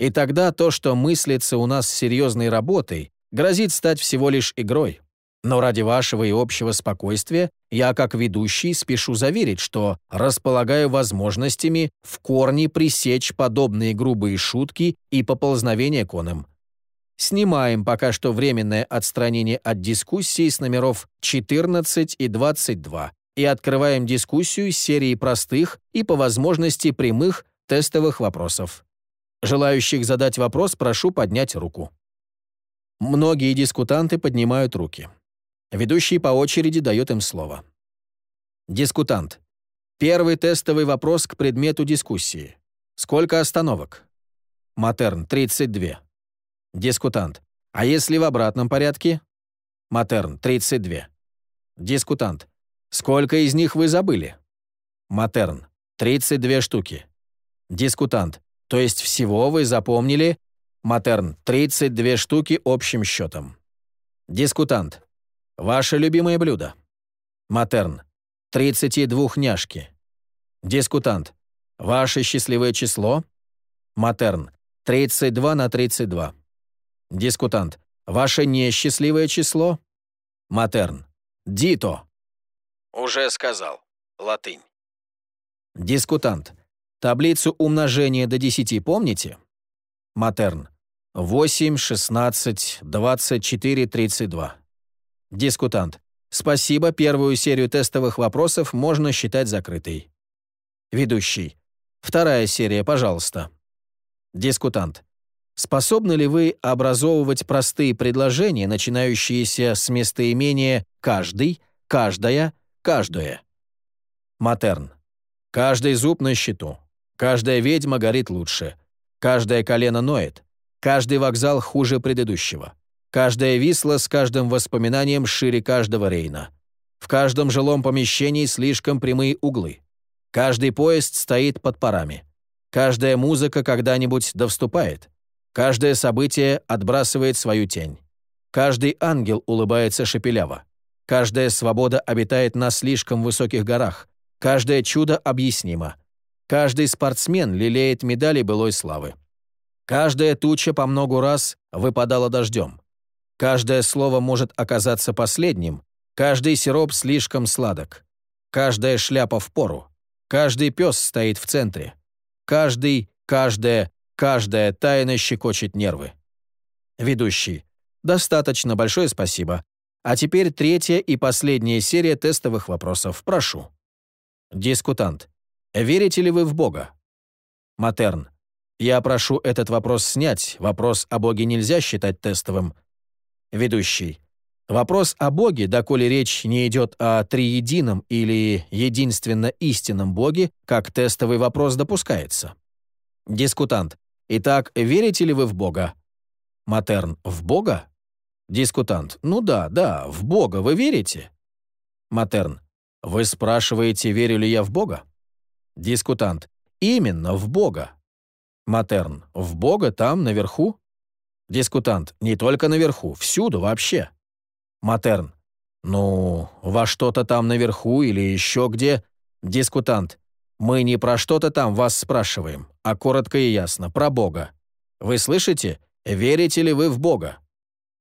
И тогда то, что мыслится у нас серьезной работой, грозит стать всего лишь игрой. Но ради вашего и общего спокойствия я, как ведущий, спешу заверить, что располагаю возможностями в корне пресечь подобные грубые шутки и поползновения коном. Снимаем пока что временное отстранение от дискуссии с номеров 14 и 22 и открываем дискуссию с серией простых и, по возможности, прямых тестовых вопросов. Желающих задать вопрос прошу поднять руку. Многие дискутанты поднимают руки. Ведущий по очереди дает им слово. Дискутант. Первый тестовый вопрос к предмету дискуссии. Сколько остановок? Матерн, 32. Дискутант. А если в обратном порядке? Матерн, 32. Дискутант. Сколько из них вы забыли? Матерн, 32 штуки. Дискутант. То есть всего вы запомнили Матерн – 32 штуки общим счетом. Дискутант. Ваше любимое блюдо. Матерн. 32 няшки. Дискутант. Ваше счастливое число. Матерн. 32 на 32. Дискутант. Ваше несчастливое число. Матерн. Дито. Уже сказал. Латынь. Дискутант. Таблицу умножения до 10 помните? Матерн. 8, 16, 24, 32. Дискутант. Спасибо, первую серию тестовых вопросов можно считать закрытой. Ведущий. Вторая серия, пожалуйста. Дискутант. Способны ли вы образовывать простые предложения, начинающиеся с местоимения «каждый», «каждая», «каждое»? Матерн. Каждый зуб на счету. Каждая ведьма горит лучше. Каждое колено ноет. Каждый вокзал хуже предыдущего. Каждая висла с каждым воспоминанием шире каждого рейна. В каждом жилом помещении слишком прямые углы. Каждый поезд стоит под парами. Каждая музыка когда-нибудь довступает. Каждое событие отбрасывает свою тень. Каждый ангел улыбается шепеляво. Каждая свобода обитает на слишком высоких горах. Каждое чудо объяснимо. Каждый спортсмен лелеет медали былой славы. Каждая туча по многу раз выпадала дождем. Каждое слово может оказаться последним, каждый сироп слишком сладок. Каждая шляпа в пору. Каждый пес стоит в центре. Каждый, каждая, каждая тайна щекочет нервы. Ведущий. Достаточно, большое спасибо. А теперь третья и последняя серия тестовых вопросов. Прошу. Дискутант. Верите ли вы в Бога? Матерн. Я прошу этот вопрос снять. Вопрос о Боге нельзя считать тестовым. Ведущий. Вопрос о Боге, доколе речь не идет о триедином или единственно истинном Боге, как тестовый вопрос допускается. Дискутант. Итак, верите ли вы в Бога? Матерн. В Бога? Дискутант. Ну да, да, в Бога вы верите? Матерн. Вы спрашиваете, верю ли я в Бога? Дискутант. Именно, в Бога. Матерн. В Бога там, наверху? Дискутант. Не только наверху, всюду вообще. Матерн. Ну, во что-то там наверху или еще где? Дискутант. Мы не про что-то там вас спрашиваем, а коротко и ясно, про Бога. Вы слышите? Верите ли вы в Бога?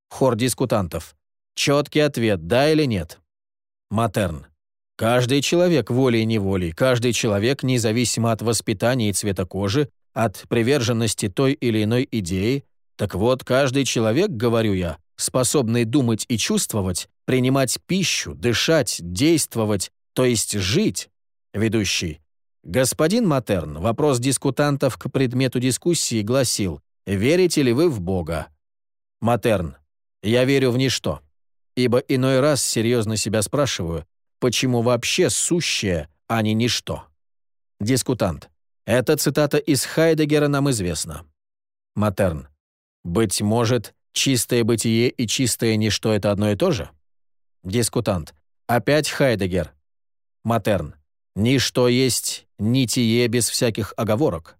Хор дискутантов. Четкий ответ, да или нет? Матерн. Каждый человек волей-неволей, каждый человек, независимо от воспитания и цвета кожи, от приверженности той или иной идеи, так вот, каждый человек, говорю я, способный думать и чувствовать, принимать пищу, дышать, действовать, то есть жить. Ведущий. Господин Матерн, вопрос дискутантов к предмету дискуссии гласил «Верите ли вы в Бога?» Матерн. Я верю в ничто. Ибо иной раз серьезно себя спрашиваю, почему вообще сущее, а не ничто. Дискутант. Эта цитата из Хайдегера нам известна. Матерн. Быть может, чистое бытие и чистое ничто — это одно и то же? Дискутант. Опять Хайдегер. Матерн. Ничто есть нитие без всяких оговорок.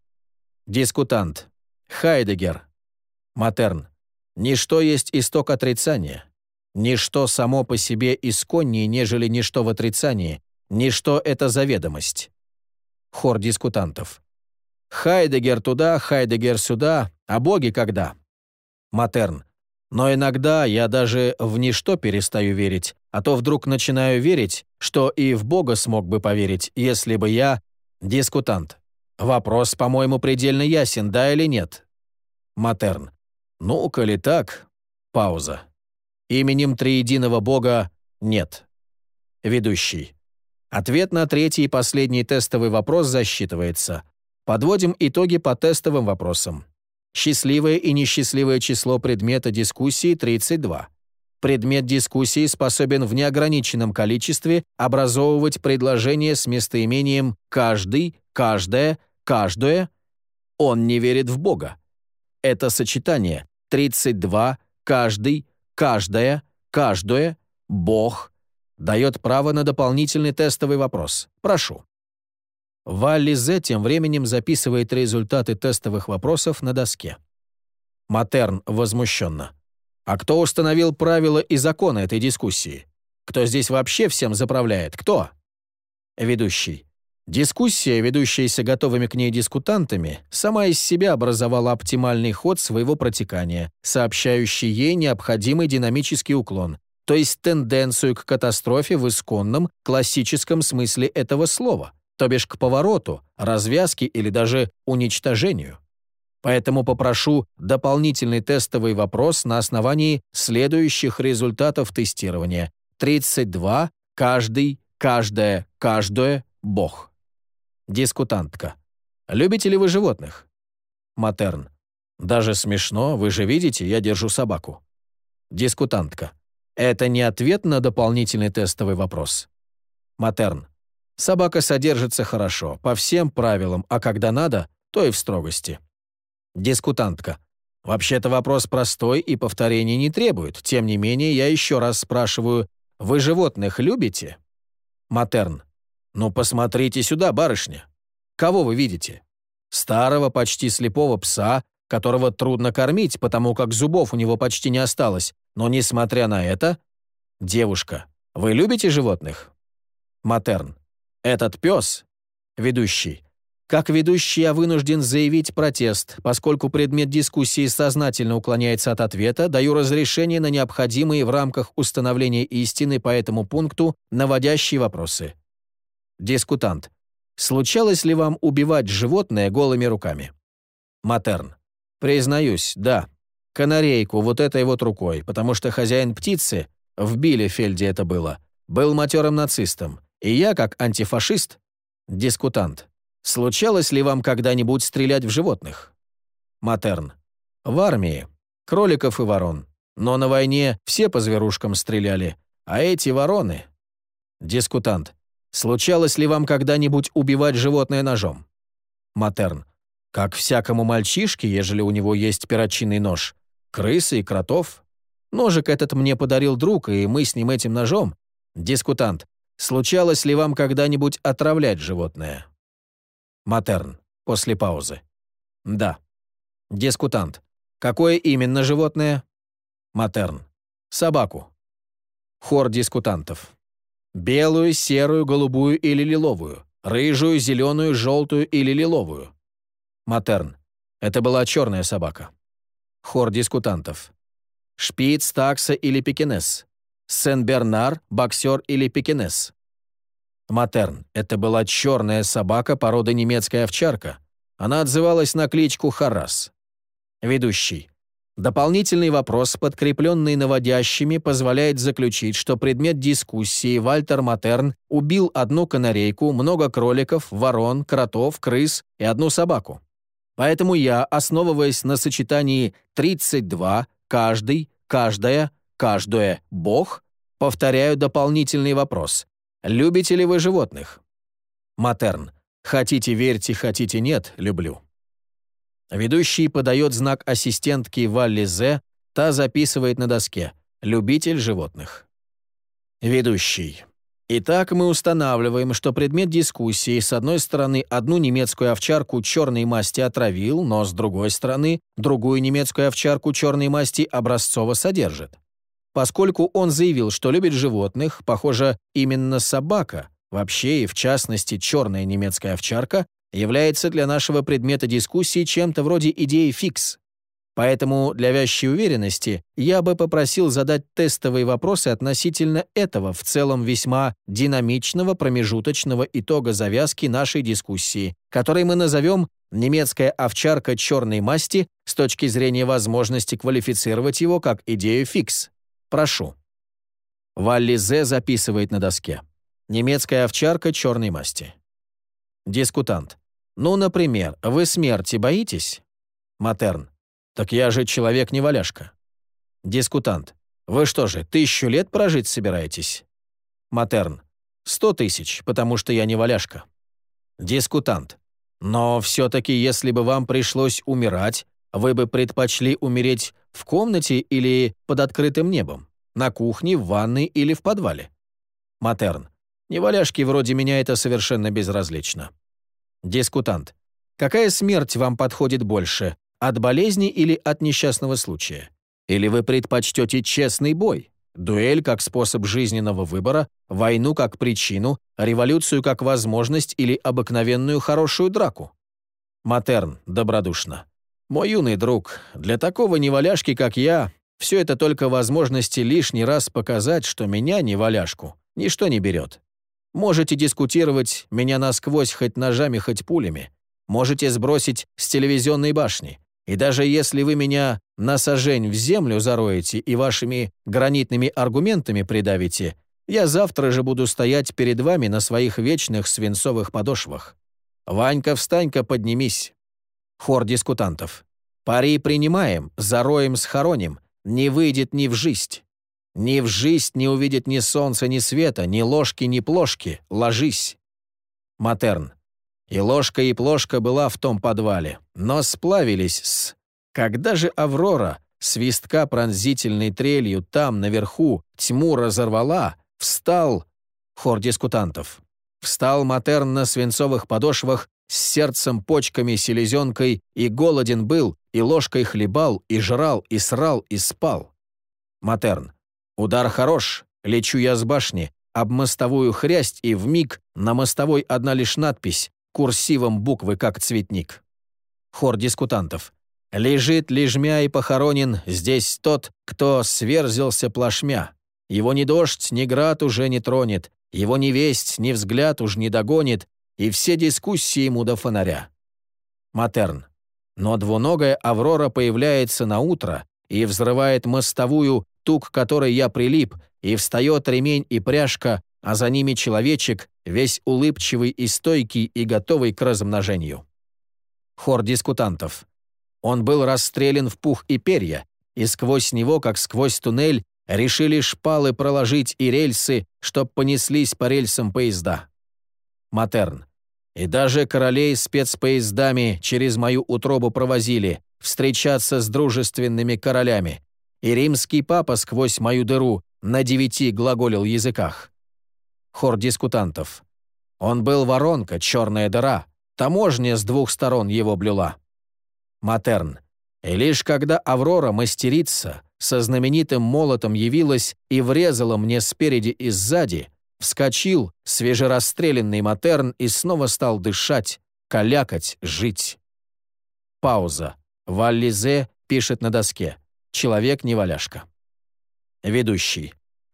Дискутант. Хайдегер. Матерн. Ничто есть исток отрицания. Ничто само по себе исконнее, нежели ничто в отрицании. Ничто — это заведомость. Хор дискутантов. Хайдегер туда, Хайдегер сюда, а боги когда? Матерн. Но иногда я даже в ничто перестаю верить, а то вдруг начинаю верить, что и в Бога смог бы поверить, если бы я... Дискутант. Вопрос, по-моему, предельно ясен, да или нет? Матерн. Ну, коли так... Пауза. Именем триединого Бога нет. Ведущий. Ответ на третий и последний тестовый вопрос засчитывается. Подводим итоги по тестовым вопросам. Счастливое и несчастливое число предмета дискуссии 32. Предмет дискуссии способен в неограниченном количестве образовывать предложения с местоимением «каждый», «каждая», «каждое». Он не верит в Бога. Это сочетание 32, «каждый», «каждая», «каждое», «бог» дает право на дополнительный тестовый вопрос. Прошу. Валли Зе тем временем записывает результаты тестовых вопросов на доске. Матерн возмущенно. А кто установил правила и законы этой дискуссии? Кто здесь вообще всем заправляет? Кто? Ведущий. Дискуссия, ведущаяся готовыми к ней дискутантами, сама из себя образовала оптимальный ход своего протекания, сообщающий ей необходимый динамический уклон, то есть тенденцию к катастрофе в исконном, классическом смысле этого слова, то бишь к повороту, развязке или даже уничтожению. Поэтому попрошу дополнительный тестовый вопрос на основании следующих результатов тестирования. 32, каждый, каждая, каждое, бог. Дискутантка. Любите ли вы животных? Матерн. Даже смешно, вы же видите, я держу собаку. Дискутантка. Это не ответ на дополнительный тестовый вопрос. Матерн. Собака содержится хорошо, по всем правилам, а когда надо, то и в строгости. Дискутантка. Вообще-то вопрос простой и повторения не требует. Тем не менее, я еще раз спрашиваю, вы животных любите? Матерн. Ну, посмотрите сюда, барышня. Кого вы видите? Старого, почти слепого пса, которого трудно кормить, потому как зубов у него почти не осталось, но, несмотря на это... Девушка, вы любите животных? Матерн. Этот пес... Ведущий. Как ведущий я вынужден заявить протест, поскольку предмет дискуссии сознательно уклоняется от ответа, даю разрешение на необходимые в рамках установления истины по этому пункту наводящие вопросы. Дискутант. Случалось ли вам убивать животное голыми руками? Матерн. Признаюсь, да канарейку вот этой вот рукой, потому что хозяин птицы, в Билефельде это было, был матерым нацистом, и я, как антифашист, дискутант. Случалось ли вам когда-нибудь стрелять в животных? Матерн. В армии. Кроликов и ворон. Но на войне все по зверушкам стреляли, а эти вороны... Дискутант. Случалось ли вам когда-нибудь убивать животное ножом? Матерн. Как всякому мальчишке, ежели у него есть перочинный нож, крысы и кротов. Ножик этот мне подарил друг, и мы с ним этим ножом. Дискутант. Случалось ли вам когда-нибудь отравлять животное? Матерн. После паузы. Да. Дискутант. Какое именно животное? Матерн. Собаку. Хор дискутантов. Белую, серую, голубую или лиловую. Рыжую, зеленую, желтую или лиловую. Матерн. Это была черная собака. Хор дискутантов. Шпиц, такса или пекинес. Сен-Бернар, боксер или пекинес. Матерн. Это была черная собака породы немецкая овчарка. Она отзывалась на кличку Харрас. Ведущий. Дополнительный вопрос, подкрепленный наводящими, позволяет заключить, что предмет дискуссии Вальтер Матерн убил одну канарейку, много кроликов, ворон, кротов, крыс и одну собаку. Поэтому я, основываясь на сочетании 32, каждый, каждая, каждое, бог, повторяю дополнительный вопрос. Любите ли вы животных? Матерн. Хотите верьте, хотите нет, люблю. Ведущий подает знак ассистентки Валли Зе, та записывает на доске «Любитель животных». Ведущий. Итак, мы устанавливаем, что предмет дискуссии, с одной стороны, одну немецкую овчарку черной масти отравил, но с другой стороны, другую немецкую овчарку черной масти образцово содержит. Поскольку он заявил, что любит животных, похоже, именно собака, вообще и в частности черная немецкая овчарка, является для нашего предмета дискуссии чем-то вроде идеи фикс. Поэтому для вящей уверенности я бы попросил задать тестовые вопросы относительно этого в целом весьма динамичного промежуточного итога завязки нашей дискуссии, который мы назовем «немецкая овчарка черной масти» с точки зрения возможности квалифицировать его как идею фикс. Прошу. Валли Зе записывает на доске. Немецкая овчарка черной масти. Дискутант. Ну, например, вы смерти боитесь? Матерн. Так я же человек-неваляшка. Дискутант. Вы что же, тысячу лет прожить собираетесь? Матерн. Сто тысяч, потому что я неваляшка. Дискутант. Но все-таки, если бы вам пришлось умирать, вы бы предпочли умереть в комнате или под открытым небом? На кухне, в ванной или в подвале? Матерн. Неваляшки вроде меня это совершенно безразлично. Дискутант. Какая смерть вам подходит больше, от болезни или от несчастного случая? Или вы предпочтете честный бой? Дуэль как способ жизненного выбора, войну как причину, революцию как возможность или обыкновенную хорошую драку? Матерн, добродушно. Мой юный друг, для такого неваляшки, как я, все это только возможности лишний раз показать, что меня, неваляшку, ничто не берет. Можете дискутировать меня насквозь хоть ножами, хоть пулями. Можете сбросить с телевизионной башни. И даже если вы меня на сожень в землю зароете и вашими гранитными аргументами придавите, я завтра же буду стоять перед вами на своих вечных свинцовых подошвах. Ванька, встань-ка, поднимись. Хор дискутантов. Пари принимаем, зароем схороним, не выйдет ни в жизнь. Ни в жизнь не увидит ни солнца, ни света, ни ложки, ни плошки. Ложись. Матерн. И ложка, и плошка была в том подвале, но сплавились с... Когда же Аврора, свистка пронзительной трелью там, наверху, тьму разорвала, встал... Хор дискутантов. Встал Матерн на свинцовых подошвах с сердцем, почками, селезенкой, и голоден был, и ложкой хлебал, и жрал, и срал, и спал. Матерн. Удар хорош, лечу я с башни, об мостовую хрясть, и в миг на мостовой одна лишь надпись, курсивом буквы как цветник. Хор дискутантов. Лежит лежмя и похоронен здесь тот, кто сверзился плашмя. Его ни дождь, ни град уже не тронет, его ни весть, ни взгляд уж не догонит, и все дискуссии ему до фонаря. Матерн. Но двуногая Аврора появляется на утро и взрывает мостовую, тук которой я прилип, и встает ремень и пряжка, а за ними человечек, весь улыбчивый и стойкий и готовый к размножению. Хор дискутантов. Он был расстрелян в пух и перья, и сквозь него, как сквозь туннель, решили шпалы проложить и рельсы, чтоб понеслись по рельсам поезда. Матерн. И даже королей спецпоездами через мою утробу провозили, встречаться с дружественными королями. И римский папа сквозь мою дыру на девяти глаголил языках. Хор дискутантов. Он был воронка, черная дыра. Таможня с двух сторон его блюла. Матерн. И лишь когда Аврора мастерица со знаменитым молотом явилась и врезала мне спереди и сзади, Вскочил свежерастрелянный Матерн и снова стал дышать, калякать, жить. Пауза. Валлизе пишет на доске. Человек не валяшка. Ведущий.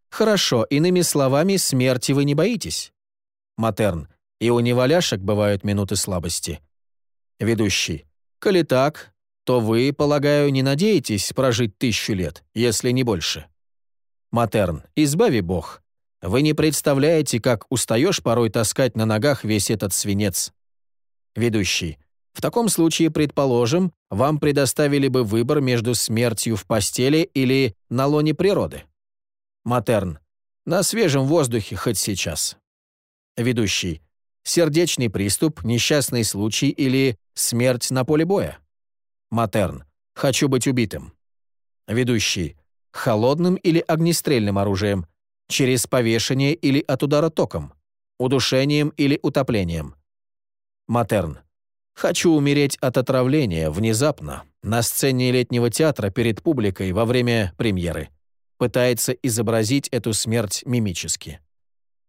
Хорошо, иными словами, смерти вы не боитесь. Матерн. И у неваляшек бывают минуты слабости. Ведущий. Коли так, то вы, полагаю, не надеетесь прожить тысячу лет, если не больше. Матерн. Избави Бог. Вы не представляете, как устаешь порой таскать на ногах весь этот свинец. Ведущий. В таком случае, предположим, вам предоставили бы выбор между смертью в постели или на лоне природы. Матерн. На свежем воздухе хоть сейчас. Ведущий. Сердечный приступ, несчастный случай или смерть на поле боя. Матерн. Хочу быть убитым. Ведущий. Холодным или огнестрельным оружием. Через повешение или от удара током? Удушением или утоплением? Матерн. Хочу умереть от отравления, внезапно, на сцене летнего театра перед публикой во время премьеры. Пытается изобразить эту смерть мимически.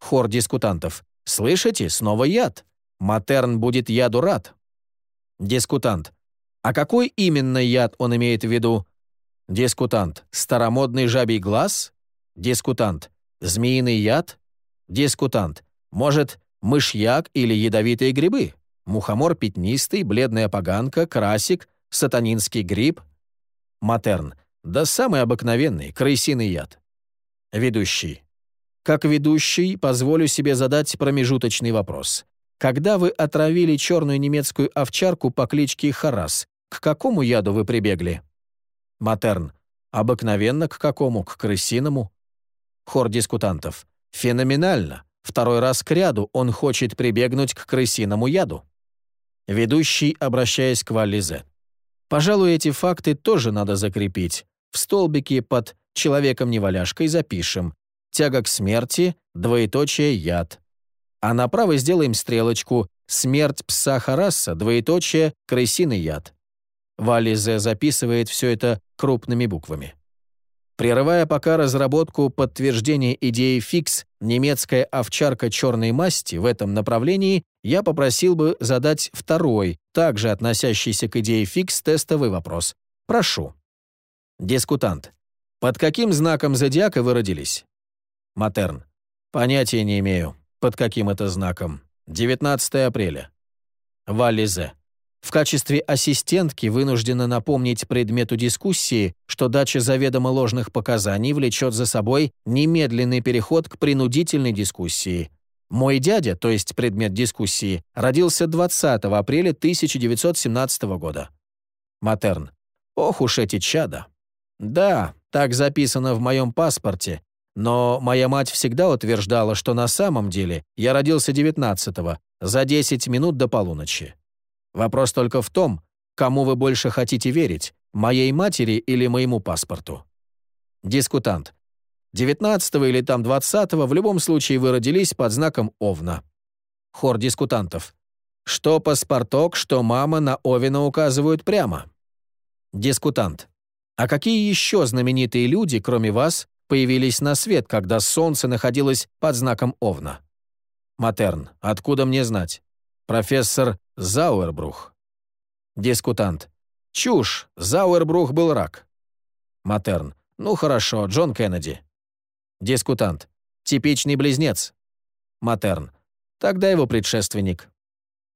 Хор дискутантов. «Слышите? Снова яд. Матерн будет яду рад». Дискутант. А какой именно яд он имеет в виду? Дискутант. Старомодный жабий глаз? Дискутант. Змеиный яд? Дискутант. Может, мышьяк или ядовитые грибы? Мухомор пятнистый, бледная поганка, красик, сатанинский гриб? Матерн. Да самый обыкновенный, крысиный яд. Ведущий. Как ведущий, позволю себе задать промежуточный вопрос. Когда вы отравили черную немецкую овчарку по кличке Харас, к какому яду вы прибегли? Матерн. Обыкновенно к какому? К крысиному? Хор дискутантов. Феноменально. Второй раз к ряду он хочет прибегнуть к крысиному яду. Ведущий, обращаясь к Валлизе. Пожалуй, эти факты тоже надо закрепить. В столбике под «человеком-неваляшкой» запишем «тяга к смерти», двоеточие «яд». А направо сделаем стрелочку «смерть пса Харасса», двоеточие «крысиный яд». Вализе записывает все это крупными буквами. Прерывая пока разработку подтверждения идеи фикс «немецкая овчарка черной масти» в этом направлении, я попросил бы задать второй, также относящийся к идее фикс, тестовый вопрос. Прошу. Дискутант. Под каким знаком зодиака вы родились? Матерн. Понятия не имею. Под каким это знаком? 19 апреля. Вализе. В качестве ассистентки вынуждена напомнить предмету дискуссии, что дача заведомо ложных показаний влечет за собой немедленный переход к принудительной дискуссии. Мой дядя, то есть предмет дискуссии, родился 20 апреля 1917 года. Матерн. Ох уж эти чада. Да, так записано в моем паспорте, но моя мать всегда утверждала, что на самом деле я родился 19-го, за 10 минут до полуночи. Вопрос только в том, кому вы больше хотите верить, моей матери или моему паспорту. Дискутант. 19 или там 20 в любом случае вы родились под знаком Овна. Хор дискутантов. Что паспорток, что мама на Овина указывают прямо. Дискутант. А какие еще знаменитые люди, кроме вас, появились на свет, когда солнце находилось под знаком Овна? Матерн. Откуда мне знать? Профессор Зауэрбрух. Дискутант. Чушь, Зауэрбрух был рак. Матерн. Ну хорошо, Джон Кеннеди. Дискутант. Типичный близнец. Матерн. Тогда его предшественник.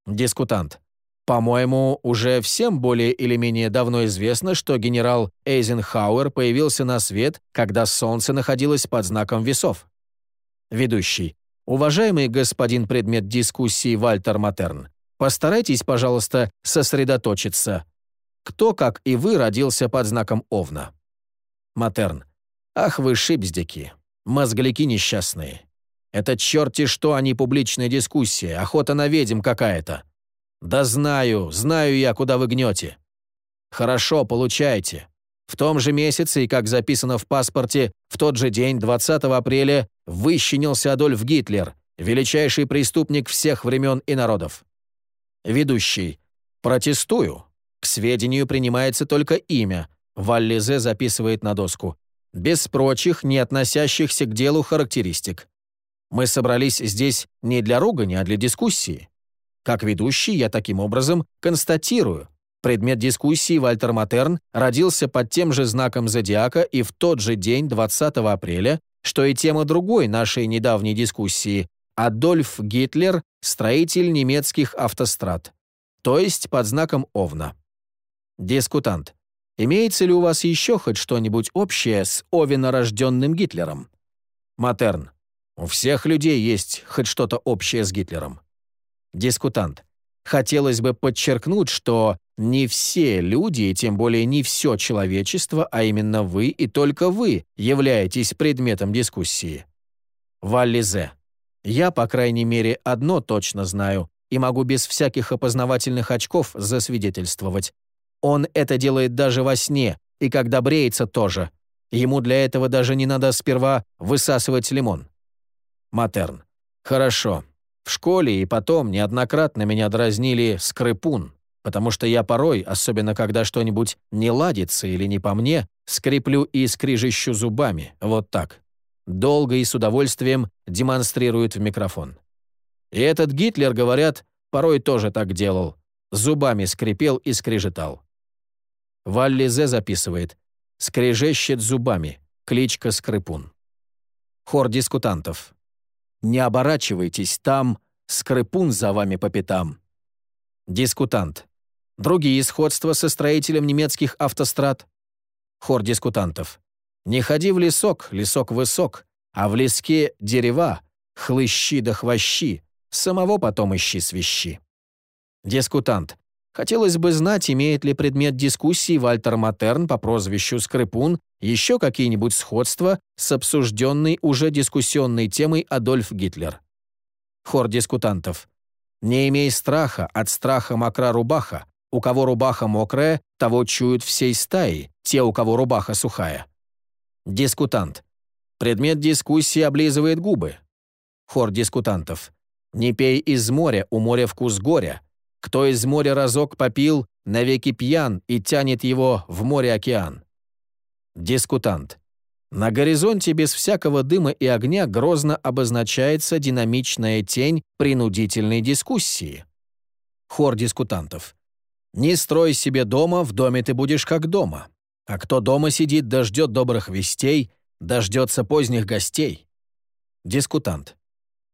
Дискутант. По-моему, уже всем более или менее давно известно, что генерал Эйзенхауэр появился на свет, когда Солнце находилось под знаком весов. Ведущий. Уважаемый господин предмет дискуссии Вальтер Матерн, постарайтесь, пожалуйста, сосредоточиться. Кто, как и вы, родился под знаком Овна? Матерн. Ах вы шипздики, мозгляки несчастные. Это черти что, а не публичная дискуссия, охота на ведьм какая-то. Да знаю, знаю я, куда вы гнете. Хорошо, получайте. В том же месяце, и как записано в паспорте, в тот же день, 20 апреля, выщенился Адольф Гитлер, величайший преступник всех времен и народов. Ведущий. Протестую. К сведению принимается только имя. Валлизе записывает на доску. Без прочих, не относящихся к делу характеристик. Мы собрались здесь не для ругани, а для дискуссии. Как ведущий я таким образом констатирую, Предмет дискуссии Вальтер Матерн родился под тем же знаком зодиака и в тот же день, 20 апреля, что и тема другой нашей недавней дискуссии – Адольф Гитлер, строитель немецких автострад, то есть под знаком Овна. Дискутант. Имеется ли у вас еще хоть что-нибудь общее с овинорожденным Гитлером? Матерн. У всех людей есть хоть что-то общее с Гитлером. Дискутант. Хотелось бы подчеркнуть, что не все люди, и тем более не все человечество, а именно вы и только вы являетесь предметом дискуссии. Валлизе. Я, по крайней мере, одно точно знаю и могу без всяких опознавательных очков засвидетельствовать. Он это делает даже во сне, и когда бреется тоже. Ему для этого даже не надо сперва высасывать лимон. Матерн. Хорошо. В школе и потом неоднократно меня дразнили «скрипун», потому что я порой, особенно когда что-нибудь не ладится или не по мне, скреплю и скрижищу зубами, вот так. Долго и с удовольствием демонстрирует в микрофон. И этот Гитлер, говорят, порой тоже так делал. Зубами скрипел и скрежетал. Валлизе записывает. Скрежещет зубами. Кличка Скрипун. Хор дискутантов. Не оборачивайтесь там, скрипун за вами по пятам. Дискутант. Другие сходства со строителем немецких автострад. Хор дискутантов. Не ходи в лесок, лесок высок. а в леске дерева, хлыщи да хвощи, самого потом ищи свищи. Дискутант. Хотелось бы знать, имеет ли предмет дискуссии Вальтер Матерн по прозвищу Скрипун еще какие-нибудь сходства с обсужденной уже дискуссионной темой Адольф Гитлер. Хор дискутантов. Не имей страха, от страха мокра рубаха. У кого рубаха мокрая, того чуют всей стаи, те, у кого рубаха сухая. Дискутант. Предмет дискуссии облизывает губы. Хор дискутантов. Не пей из моря, у моря вкус горя. Кто из моря разок попил, навеки пьян и тянет его в море-океан. Дискутант. На горизонте без всякого дыма и огня грозно обозначается динамичная тень принудительной дискуссии. Хор дискутантов. «Не строй себе дома, в доме ты будешь как дома. А кто дома сидит, дождет добрых вестей, дождется поздних гостей». Дискутант.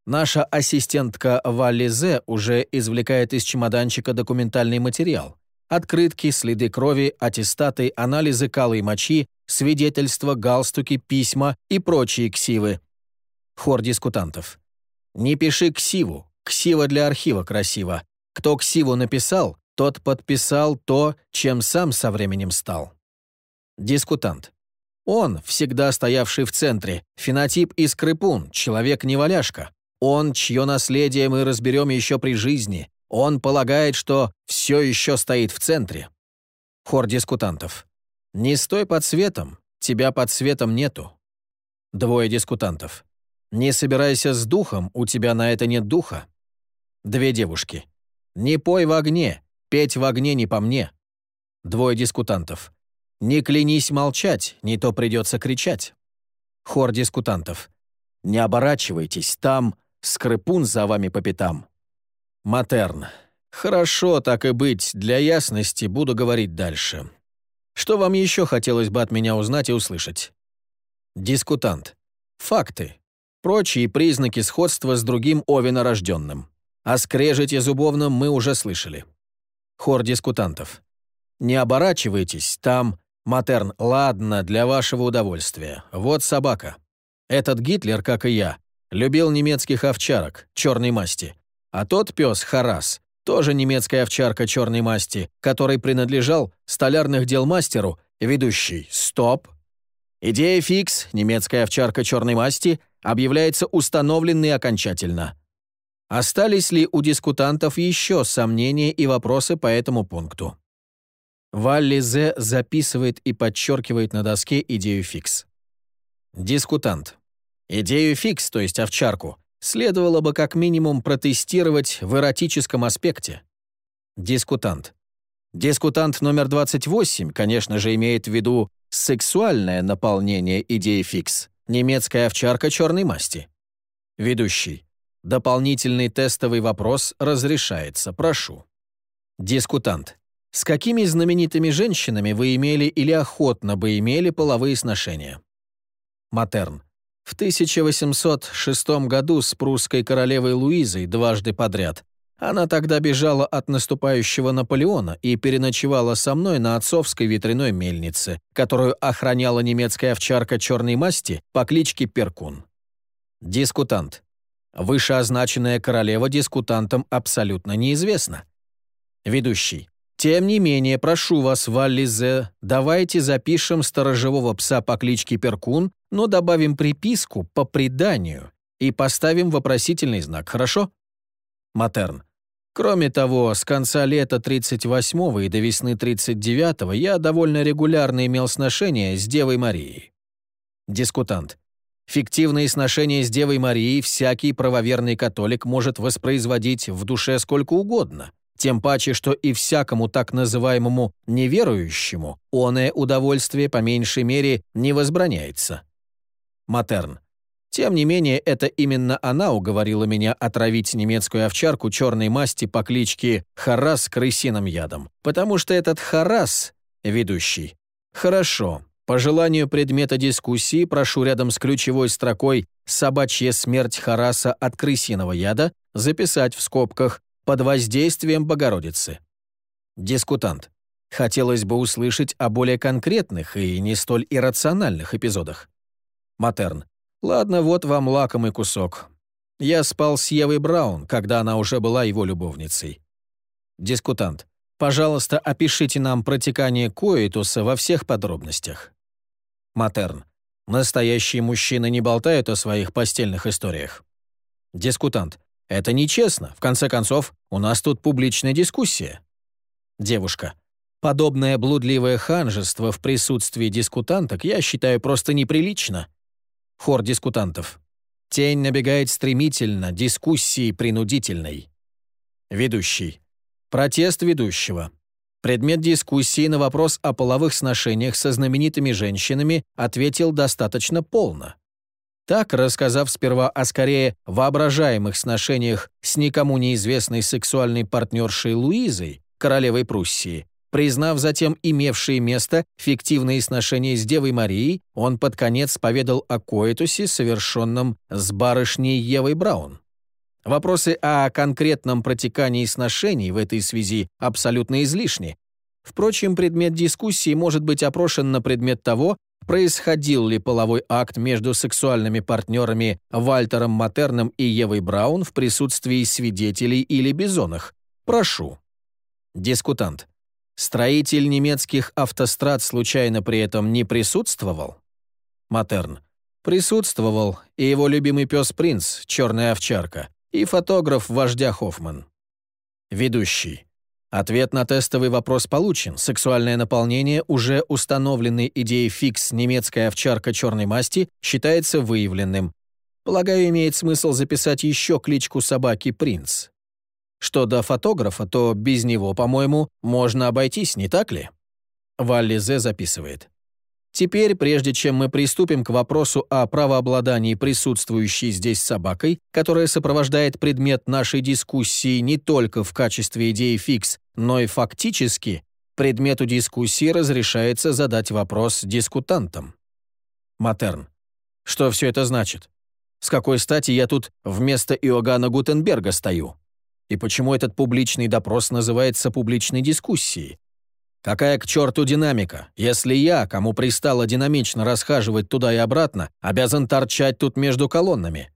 Наша ассистентка Валли Зе уже извлекает из чемоданчика документальный материал. Открытки, следы крови, аттестаты, анализы калы и мочи, свидетельства, галстуки, письма и прочие ксивы. Хор дискутантов. Не пиши ксиву, ксива для архива красиво. Кто ксиву написал, тот подписал то, чем сам со временем стал. Дискутант. Он, всегда стоявший в центре, фенотип и скрипун, человек-неваляшка. Он, чье наследие мы разберем еще при жизни. Он полагает, что все еще стоит в центре. Хор дискутантов. Не стой под светом, тебя под светом нету. Двое дискутантов. Не собирайся с духом, у тебя на это нет духа. Две девушки. Не пой в огне, петь в огне не по мне. Двое дискутантов. Не клянись молчать, не то придется кричать. Хор дискутантов. Не оборачивайтесь, там скрипун за вами по пятам. Матерн. Хорошо, так и быть, для ясности буду говорить дальше. Что вам еще хотелось бы от меня узнать и услышать? Дискутант. Факты. Прочие признаки сходства с другим овинорожденным. О скрежете зубовном мы уже слышали. Хор дискутантов. Не оборачивайтесь, там... Матерн, ладно, для вашего удовольствия. Вот собака. Этот Гитлер, как и я, любил немецких овчарок, черной масти. А тот пес Харас, тоже немецкая овчарка черной масти, который принадлежал столярных дел мастеру, ведущий «Стоп». Идея фикс, немецкая овчарка черной масти, объявляется установленной окончательно. Остались ли у дискутантов еще сомнения и вопросы по этому пункту? Валли Зе записывает и подчеркивает на доске идею фикс. Дискутант. Идею фикс, то есть овчарку, следовало бы как минимум протестировать в эротическом аспекте. Дискутант. Дискутант номер 28, конечно же, имеет в виду сексуальное наполнение идеи фикс, немецкая овчарка черной масти. Ведущий. Дополнительный тестовый вопрос разрешается, прошу. Дискутант. С какими знаменитыми женщинами вы имели или охотно бы имели половые сношения? Матерн. В 1806 году с прусской королевой Луизой дважды подряд. Она тогда бежала от наступающего Наполеона и переночевала со мной на отцовской ветряной мельнице, которую охраняла немецкая овчарка черной масти по кличке Перкун. Дискутант. Вышеозначенная королева дискутантам абсолютно неизвестна. Ведущий. Тем не менее, прошу вас, Валлизе, давайте запишем сторожевого пса по кличке Перкун, но добавим приписку по преданию и поставим вопросительный знак, хорошо? Матерн. Кроме того, с конца лета 38-го и до весны 39-го я довольно регулярно имел сношения с Девой Марией. Дискутант. Фиктивные сношения с Девой Марией всякий правоверный католик может воспроизводить в душе сколько угодно. Тем паче, что и всякому так называемому неверующему оное удовольствие по меньшей мере не возбраняется. Матерн. Тем не менее, это именно она уговорила меня отравить немецкую овчарку черной масти по кличке Харас крысиным ядом, потому что этот Харас, ведущий, хорошо, по желанию предмета дискуссии прошу рядом с ключевой строкой «Собачья смерть Хараса от крысиного яда» записать в скобках под воздействием Богородицы. Дискутант. Хотелось бы услышать о более конкретных и не столь иррациональных эпизодах. Матерн. Ладно, вот вам лакомый кусок. Я спал с Евой Браун, когда она уже была его любовницей. Дискутант. Пожалуйста, опишите нам протекание коитуса во всех подробностях. Матерн. Настоящие мужчины не болтают о своих постельных историях. Дискутант. Это нечестно. В конце концов, у нас тут публичная дискуссия. Девушка. Подобное блудливое ханжество в присутствии дискутанток я считаю просто неприлично. Хор дискутантов. Тень набегает стремительно, дискуссии принудительной. Ведущий. Протест ведущего. Предмет дискуссии на вопрос о половых сношениях со знаменитыми женщинами ответил достаточно полно. Так, рассказав сперва о скорее воображаемых сношениях с никому неизвестной сексуальной партнершей Луизой, королевой Пруссии, признав затем имевшие место фиктивные сношения с Девой Марией, он под конец поведал о коэтусе, совершенном с барышней Евой Браун. Вопросы о конкретном протекании сношений в этой связи абсолютно излишни. Впрочем, предмет дискуссии может быть опрошен на предмет того, происходил ли половой акт между сексуальными партнерами Вальтером Матерном и Евой Браун в присутствии свидетелей или бизонах. Прошу. Дискутант. Строитель немецких автострад случайно при этом не присутствовал? Матерн. Присутствовал, и его любимый пес Принц, черная овчарка и фотограф вождя Хоффман. Ведущий. Ответ на тестовый вопрос получен. Сексуальное наполнение уже установленной идеей фикс немецкая овчарка черной масти считается выявленным. Полагаю, имеет смысл записать еще кличку собаки «Принц». Что до фотографа, то без него, по-моему, можно обойтись, не так ли? Валли Зе записывает. Теперь, прежде чем мы приступим к вопросу о правообладании присутствующей здесь собакой, которая сопровождает предмет нашей дискуссии не только в качестве идеи фикс, но и фактически, предмету дискуссии разрешается задать вопрос дискутантам. Матерн. Что все это значит? С какой стати я тут вместо Иоганна Гутенберга стою? И почему этот публичный допрос называется публичной дискуссией? Какая к черту динамика, если я, кому пристало динамично расхаживать туда и обратно, обязан торчать тут между колоннами?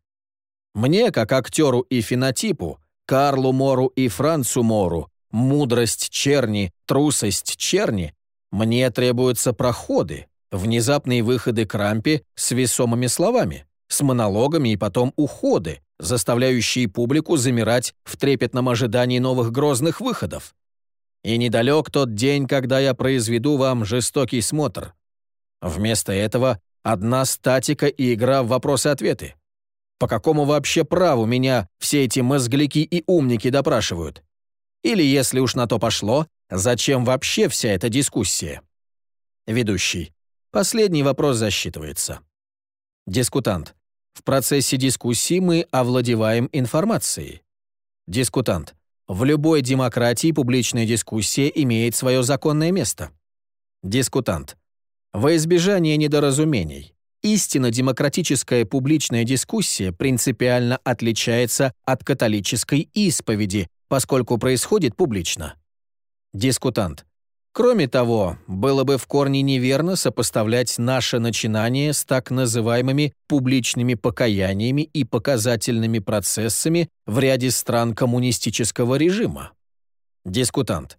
Мне, как актеру и фенотипу, Карлу Мору и Францу Мору, мудрость черни, трусость черни, мне требуются проходы, внезапные выходы к рампе с весомыми словами, с монологами и потом уходы, заставляющие публику замирать в трепетном ожидании новых грозных выходов. И недалек тот день, когда я произведу вам жестокий смотр. Вместо этого одна статика и игра в вопросы-ответы. По какому вообще праву меня все эти мозгляки и умники допрашивают? Или, если уж на то пошло, зачем вообще вся эта дискуссия? Ведущий. Последний вопрос засчитывается. Дискутант. В процессе дискуссии мы овладеваем информацией. Дискутант. В любой демократии публичная дискуссия имеет свое законное место. Дискутант. Во избежание недоразумений. Истинно демократическая публичная дискуссия принципиально отличается от католической исповеди, поскольку происходит публично. Дискутант. Кроме того, было бы в корне неверно сопоставлять наше начинание с так называемыми публичными покаяниями и показательными процессами в ряде стран коммунистического режима. Дискутант.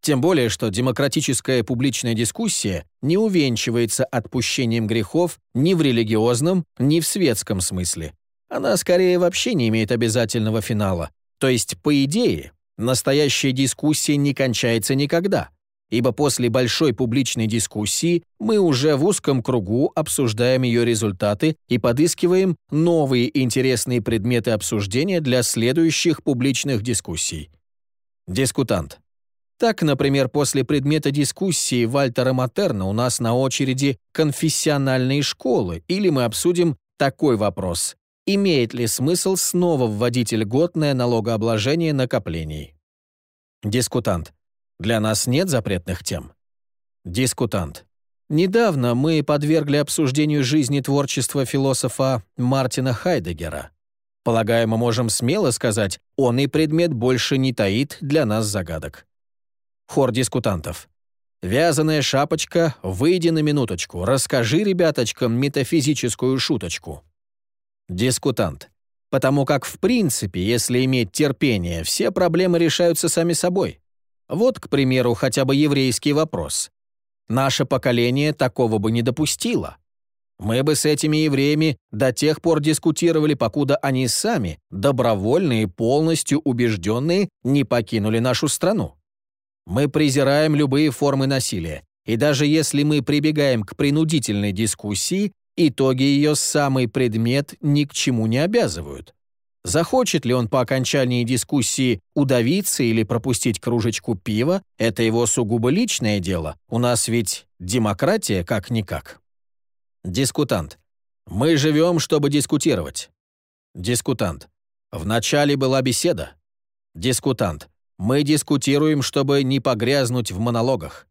Тем более, что демократическая публичная дискуссия не увенчивается отпущением грехов ни в религиозном, ни в светском смысле. Она скорее вообще не имеет обязательного финала. То есть, по идее, настоящая дискуссия не кончается никогда – ибо после большой публичной дискуссии мы уже в узком кругу обсуждаем ее результаты и подыскиваем новые интересные предметы обсуждения для следующих публичных дискуссий. Дискутант. Так, например, после предмета дискуссии Вальтера Матерна у нас на очереди конфессиональные школы, или мы обсудим такой вопрос. Имеет ли смысл снова вводить льготное налогообложение накоплений? Дискутант. Для нас нет запретных тем. Дискутант. Недавно мы подвергли обсуждению жизни творчества философа Мартина Хайдегера. Полагаю, мы можем смело сказать, он и предмет больше не таит для нас загадок. Хор дискутантов. «Вязаная шапочка, выйди на минуточку, расскажи ребяточкам метафизическую шуточку». Дискутант. Потому как, в принципе, если иметь терпение, все проблемы решаются сами собой. Вот, к примеру, хотя бы еврейский вопрос. Наше поколение такого бы не допустило. Мы бы с этими евреями до тех пор дискутировали, покуда они сами, добровольные, полностью убежденные, не покинули нашу страну. Мы презираем любые формы насилия, и даже если мы прибегаем к принудительной дискуссии, итоги ее самый предмет ни к чему не обязывают. Захочет ли он по окончании дискуссии удавиться или пропустить кружечку пива, это его сугубо личное дело. У нас ведь демократия как-никак. Дискутант. Мы живем, чтобы дискутировать. Дискутант. Вначале была беседа. Дискутант. Мы дискутируем, чтобы не погрязнуть в монологах.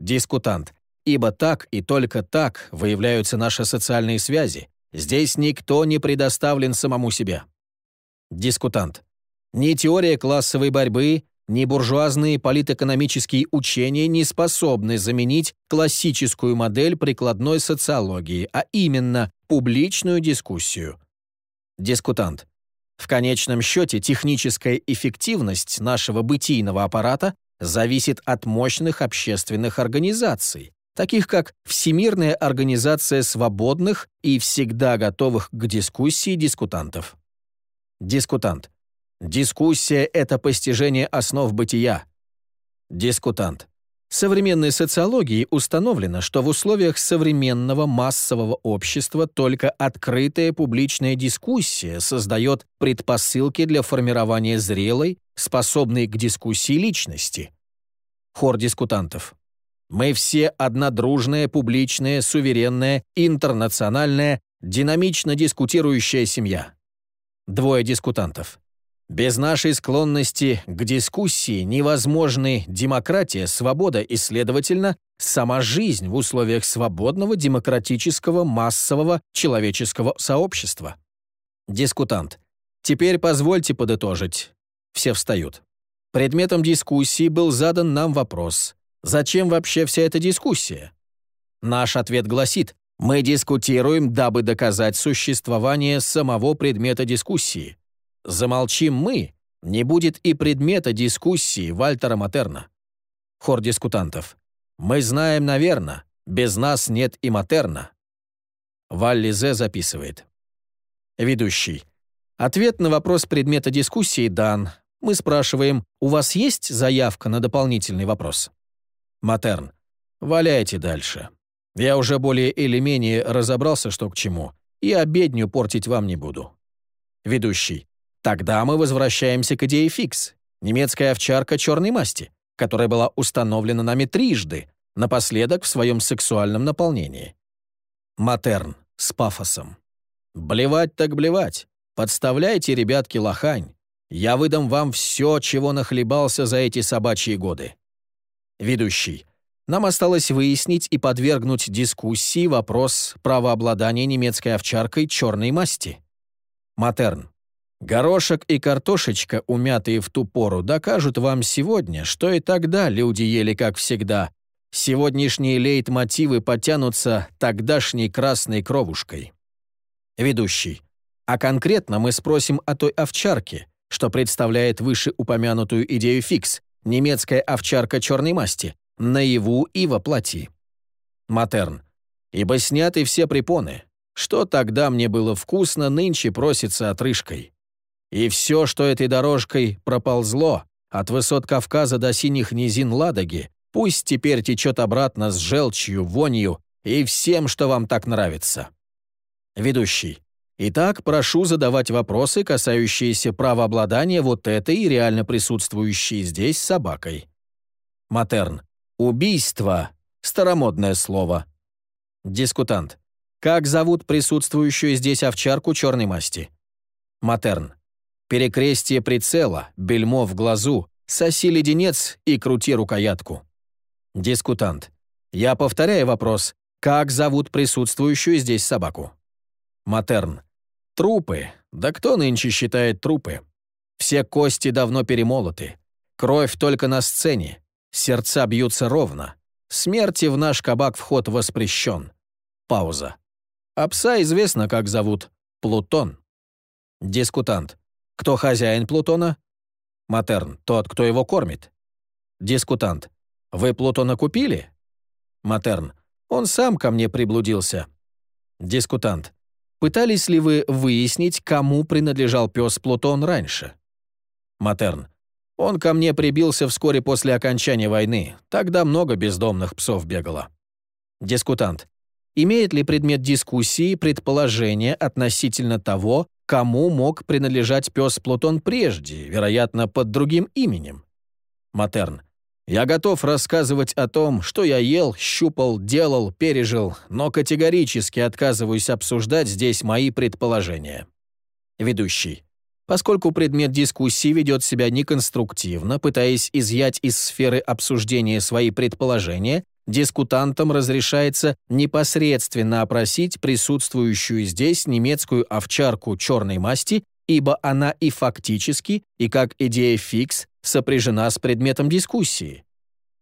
Дискутант. Ибо так и только так выявляются наши социальные связи. Здесь никто не предоставлен самому себе. Дискутант. Ни теория классовой борьбы, ни буржуазные политэкономические учения не способны заменить классическую модель прикладной социологии, а именно публичную дискуссию. Дискутант. В конечном счете техническая эффективность нашего бытийного аппарата зависит от мощных общественных организаций, таких как Всемирная организация свободных и всегда готовых к дискуссии дискутантов. Дискутант. Дискуссия — это постижение основ бытия. Дискутант. Современной социологии установлено, что в условиях современного массового общества только открытая публичная дискуссия создает предпосылки для формирования зрелой, способной к дискуссии личности. Хор дискутантов. Мы все одна дружная, публичная, суверенная, интернациональная, динамично дискутирующая семья. Двое дискутантов. Без нашей склонности к дискуссии невозможны демократия, свобода и, следовательно, сама жизнь в условиях свободного, демократического, массового человеческого сообщества. Дискутант. Теперь позвольте подытожить. Все встают. Предметом дискуссии был задан нам вопрос. Зачем вообще вся эта дискуссия? Наш ответ гласит, мы дискутируем, дабы доказать существование самого предмета дискуссии. Замолчим мы, не будет и предмета дискуссии Вальтера Матерна. Хор дискутантов. Мы знаем, наверное, без нас нет и Матерна. Валли Зе записывает. Ведущий. Ответ на вопрос предмета дискуссии дан. Мы спрашиваем, у вас есть заявка на дополнительный вопрос? Матерн. Валяйте дальше. Я уже более или менее разобрался, что к чему, и обедню портить вам не буду. Ведущий. Тогда мы возвращаемся к идее фикс. Немецкая овчарка черной масти, которая была установлена нами трижды, напоследок в своем сексуальном наполнении. Матерн с пафосом. Блевать так блевать. Подставляйте, ребятки, лохань. Я выдам вам все, чего нахлебался за эти собачьи годы. Ведущий. Нам осталось выяснить и подвергнуть дискуссии вопрос правообладания немецкой овчаркой черной масти. Матерн. Горошек и картошечка, умятые в ту пору, докажут вам сегодня, что и тогда люди ели как всегда. Сегодняшние лейтмотивы потянутся тогдашней красной кровушкой. Ведущий. А конкретно мы спросим о той овчарке, что представляет вышеупомянутую идею фикс, немецкая овчарка черной масти, наяву и воплоти. Матерн. Ибо сняты все препоны. Что тогда мне было вкусно, нынче просится отрыжкой. И все, что этой дорожкой проползло, от высот Кавказа до синих низин Ладоги, пусть теперь течет обратно с желчью, вонью и всем, что вам так нравится. Ведущий. Итак, прошу задавать вопросы, касающиеся правообладания вот этой реально присутствующей здесь собакой. Матерн. Убийство. Старомодное слово. Дискутант. Как зовут присутствующую здесь овчарку черной масти? Матерн. Перекрестие прицела, бельмо в глазу, соси леденец и крути рукоятку. Дискутант. Я повторяю вопрос. Как зовут присутствующую здесь собаку? Матерн. Трупы. Да кто нынче считает трупы? Все кости давно перемолоты. Кровь только на сцене. Сердца бьются ровно. Смерти в наш кабак вход воспрещен. Пауза. А пса известно, как зовут. Плутон. Дискутант. Кто хозяин Плутона? Матерн. Тот, кто его кормит. Дискутант. Вы Плутона купили? Матерн. Он сам ко мне приблудился. Дискутант. Пытались ли вы выяснить, кому принадлежал пес Плутон раньше? Матерн. Он ко мне прибился вскоре после окончания войны. Тогда много бездомных псов бегало. Дискутант. Имеет ли предмет дискуссии предположение относительно того, кому мог принадлежать пес Плутон прежде, вероятно, под другим именем? Матерн. Я готов рассказывать о том, что я ел, щупал, делал, пережил, но категорически отказываюсь обсуждать здесь мои предположения. Ведущий. Поскольку предмет дискуссии ведет себя неконструктивно, пытаясь изъять из сферы обсуждения свои предположения, дискутантам разрешается непосредственно опросить присутствующую здесь немецкую овчарку черной масти, ибо она и фактически, и как идея фикс сопряжена с предметом дискуссии.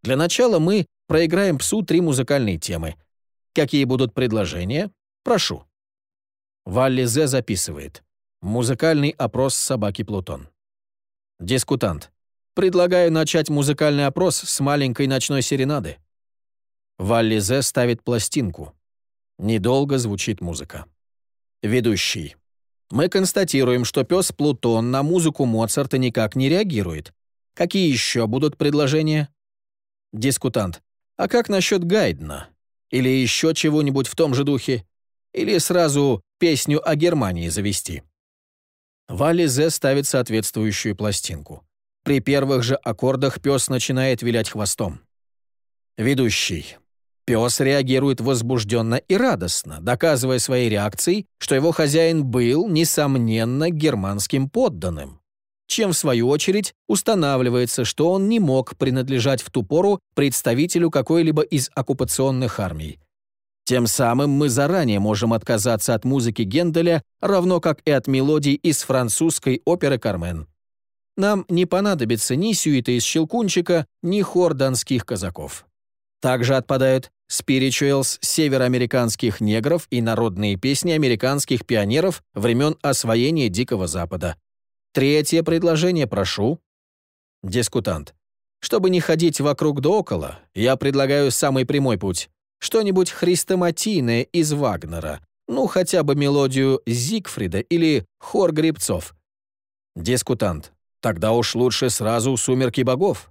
Для начала мы проиграем псу три музыкальные темы. Какие будут предложения? Прошу. Валли Зе записывает. Музыкальный опрос собаки Плутон. Дискутант. Предлагаю начать музыкальный опрос с маленькой ночной серенады. Валли Зе ставит пластинку. Недолго звучит музыка. Ведущий. Мы констатируем, что пес Плутон на музыку Моцарта никак не реагирует. Какие еще будут предложения? Дискутант. А как насчет Гайдна? Или еще чего-нибудь в том же духе? Или сразу песню о Германии завести? Валли Зе ставит соответствующую пластинку. При первых же аккордах пес начинает вилять хвостом. Ведущий. Пес реагирует возбужденно и радостно, доказывая своей реакцией, что его хозяин был, несомненно, германским подданным. Чем, в свою очередь, устанавливается, что он не мог принадлежать в ту пору представителю какой-либо из оккупационных армий. Тем самым мы заранее можем отказаться от музыки Генделя, равно как и от мелодий из французской оперы «Кармен». Нам не понадобится ни сюита из «Щелкунчика», ни хор донских казаков. Также отпадают спиричуэлс североамериканских негров и народные песни американских пионеров времен освоения Дикого Запада. Третье предложение прошу. Дискутант. Чтобы не ходить вокруг да около, я предлагаю самый прямой путь. Что-нибудь хрестоматийное из Вагнера. Ну, хотя бы мелодию Зигфрида или хор грибцов. Дискутант. Тогда уж лучше сразу «Сумерки богов».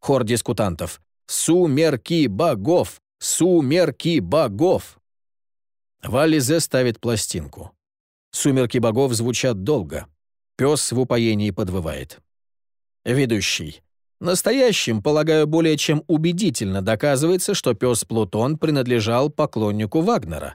Хор дискутантов. «Сумерки богов! Сумерки богов!» Вализе ставит пластинку. «Сумерки богов» звучат долго. Пес в упоении подвывает. Ведущий. Настоящим, полагаю, более чем убедительно доказывается, что пес Плутон принадлежал поклоннику Вагнера.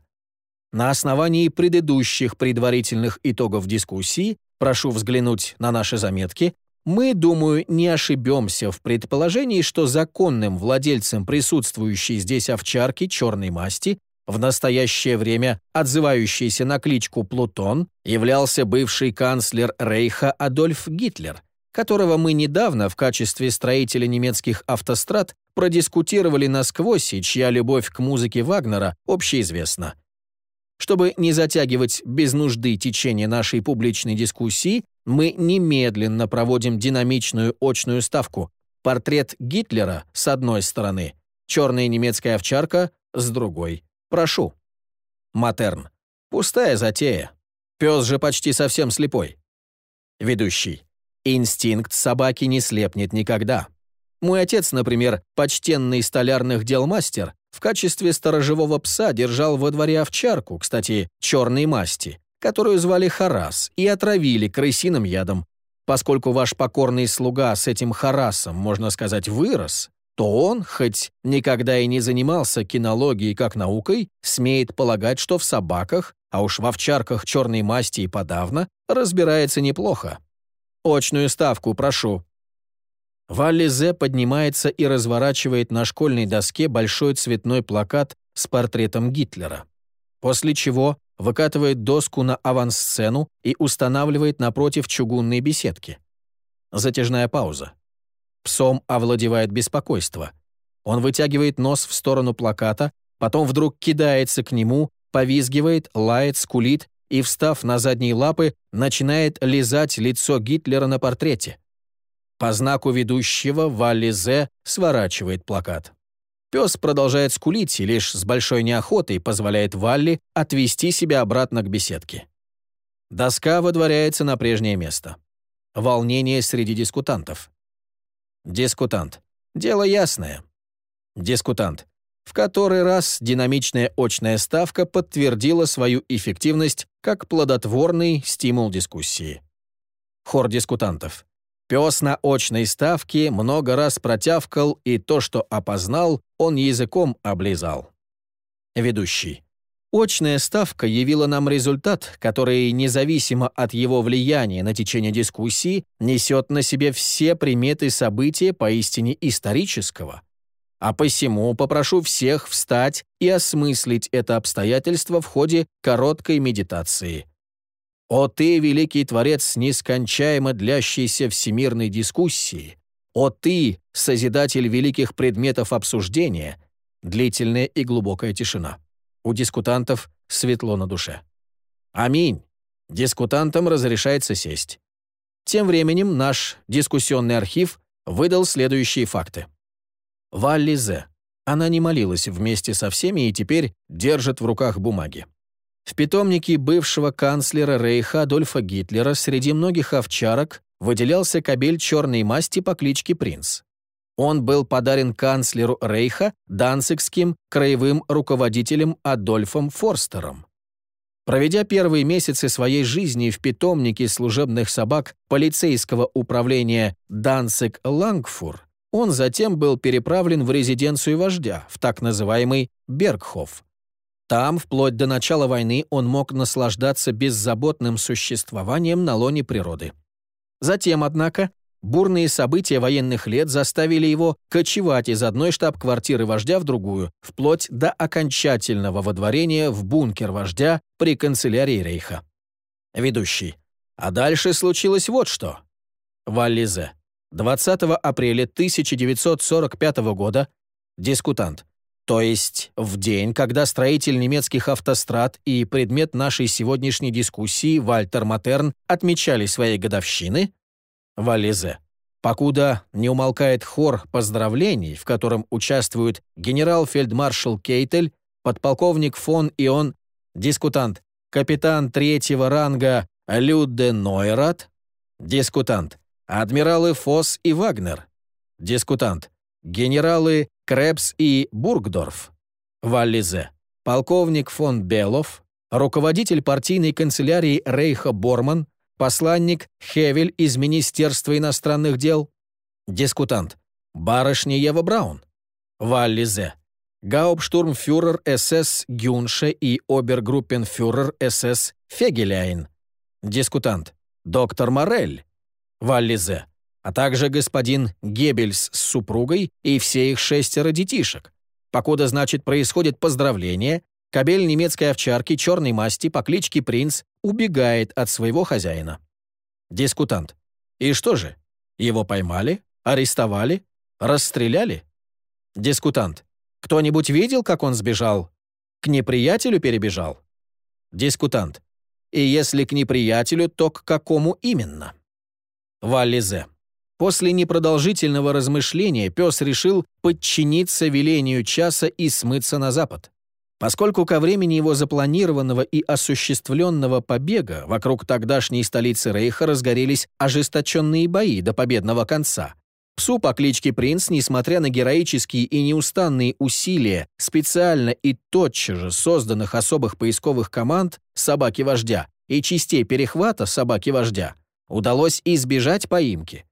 На основании предыдущих предварительных итогов дискуссии, прошу взглянуть на наши заметки, мы, думаю, не ошибемся в предположении, что законным владельцем присутствующей здесь овчарки черной масти в настоящее время отзывающийся на кличку Плутон являлся бывший канцлер Рейха Адольф Гитлер – которого мы недавно в качестве строителя немецких автострад продискутировали насквозь и чья любовь к музыке Вагнера общеизвестна. Чтобы не затягивать без нужды течение нашей публичной дискуссии, мы немедленно проводим динамичную очную ставку. Портрет Гитлера с одной стороны, черная немецкая овчарка с другой. Прошу. Матерн. Пустая затея. Пес же почти совсем слепой. Ведущий. Инстинкт собаки не слепнет никогда. Мой отец, например, почтенный столярных дел мастер, в качестве сторожевого пса держал во дворе овчарку, кстати, черной масти, которую звали Харас, и отравили крысиным ядом. Поскольку ваш покорный слуга с этим Харасом, можно сказать, вырос, то он, хоть никогда и не занимался кинологией как наукой, смеет полагать, что в собаках, а уж в овчарках черной масти и подавно, разбирается неплохо. Очную ставку, прошу». Валли Зе поднимается и разворачивает на школьной доске большой цветной плакат с портретом Гитлера. После чего выкатывает доску на авансцену и устанавливает напротив чугунной беседки. Затяжная пауза. Псом овладевает беспокойство. Он вытягивает нос в сторону плаката, потом вдруг кидается к нему, повизгивает, лает, скулит и, встав на задние лапы, начинает лизать лицо Гитлера на портрете. По знаку ведущего Валли Зе сворачивает плакат. Пес продолжает скулить и лишь с большой неохотой позволяет Валли отвести себя обратно к беседке. Доска выдворяется на прежнее место. Волнение среди дискутантов. Дискутант. Дело ясное. Дискутант. В который раз динамичная очная ставка подтвердила свою эффективность как плодотворный стимул дискуссии. Хор дискутантов. Пес на очной ставке много раз протявкал, и то, что опознал, он языком облизал. Ведущий. Очная ставка явила нам результат, который, независимо от его влияния на течение дискуссии, несет на себе все приметы события поистине исторического. А посему попрошу всех встать и осмыслить это обстоятельство в ходе короткой медитации. О ты, великий творец нескончаемо длящейся всемирной дискуссии! О ты, созидатель великих предметов обсуждения! Длительная и глубокая тишина. У дискутантов светло на душе. Аминь. Дискутантам разрешается сесть. Тем временем наш дискуссионный архив выдал следующие факты. Валли. Она не молилась вместе со всеми и теперь держит в руках бумаги. В питомнике бывшего канцлера Рейха Адольфа Гитлера среди многих овчарок выделялся кобель черной масти по кличке Принц. Он был подарен канцлеру Рейха данцигским краевым руководителем Адольфом Форстером. Проведя первые месяцы своей жизни в питомнике служебных собак полицейского управления Данциг-Лангфур, он затем был переправлен в резиденцию вождя, в так называемый Бергхоф, там, вплоть до начала войны, он мог наслаждаться беззаботным существованием на лоне природы. Затем, однако, бурные события военных лет заставили его кочевать из одной штаб-квартиры вождя в другую, вплоть до окончательного водворения в бункер вождя при канцелярии Рейха. Ведущий. А дальше случилось вот что. Валлизе. 20 апреля 1945 года. Дискутант. То есть в день, когда строитель немецких автострад и предмет нашей сегодняшней дискуссии Вальтер Матерн отмечали свои годовщины? Вализе. Покуда не умолкает хор поздравлений, в котором участвуют генерал-фельдмаршал Кейтель, подполковник фон Ион, дискутант, капитан третьего ранга Людде Нойрат, дискутант, адмиралы Фосс и Вагнер, дискутант, генералы Кребс и Бургдорф, Валлизе, полковник фон Белов, руководитель партийной канцелярии Рейха Борман, посланник Хевель из Министерства иностранных дел, дискутант, барышня Ева Браун, Валлизе, гауптштурмфюрер СС Гюнше и обергруппенфюрер СС Фегеляйн, дискутант, доктор Морель, Валлизе, а также господин Геббельс с супругой и все их шестеро детишек. Покуда, значит, происходит поздравление, кобель немецкой овчарки черной масти по кличке Принц убегает от своего хозяина. Дискутант. И что же? Его поймали? Арестовали? Расстреляли? Дискутант. Кто-нибудь видел, как он сбежал? К неприятелю перебежал? Дискутант. И если к неприятелю, то к какому именно? Валлизе. После непродолжительного размышления пес решил подчиниться велению часа и смыться на запад. Поскольку ко времени его запланированного и осуществленного побега вокруг тогдашней столицы Рейха разгорелись ожесточенные бои до победного конца, псу по кличке Принц, несмотря на героические и неустанные усилия специально и тотчас же созданных особых поисковых команд «Собаки-вождя» и частей перехвата «Собаки-вождя», удалось избежать поимки.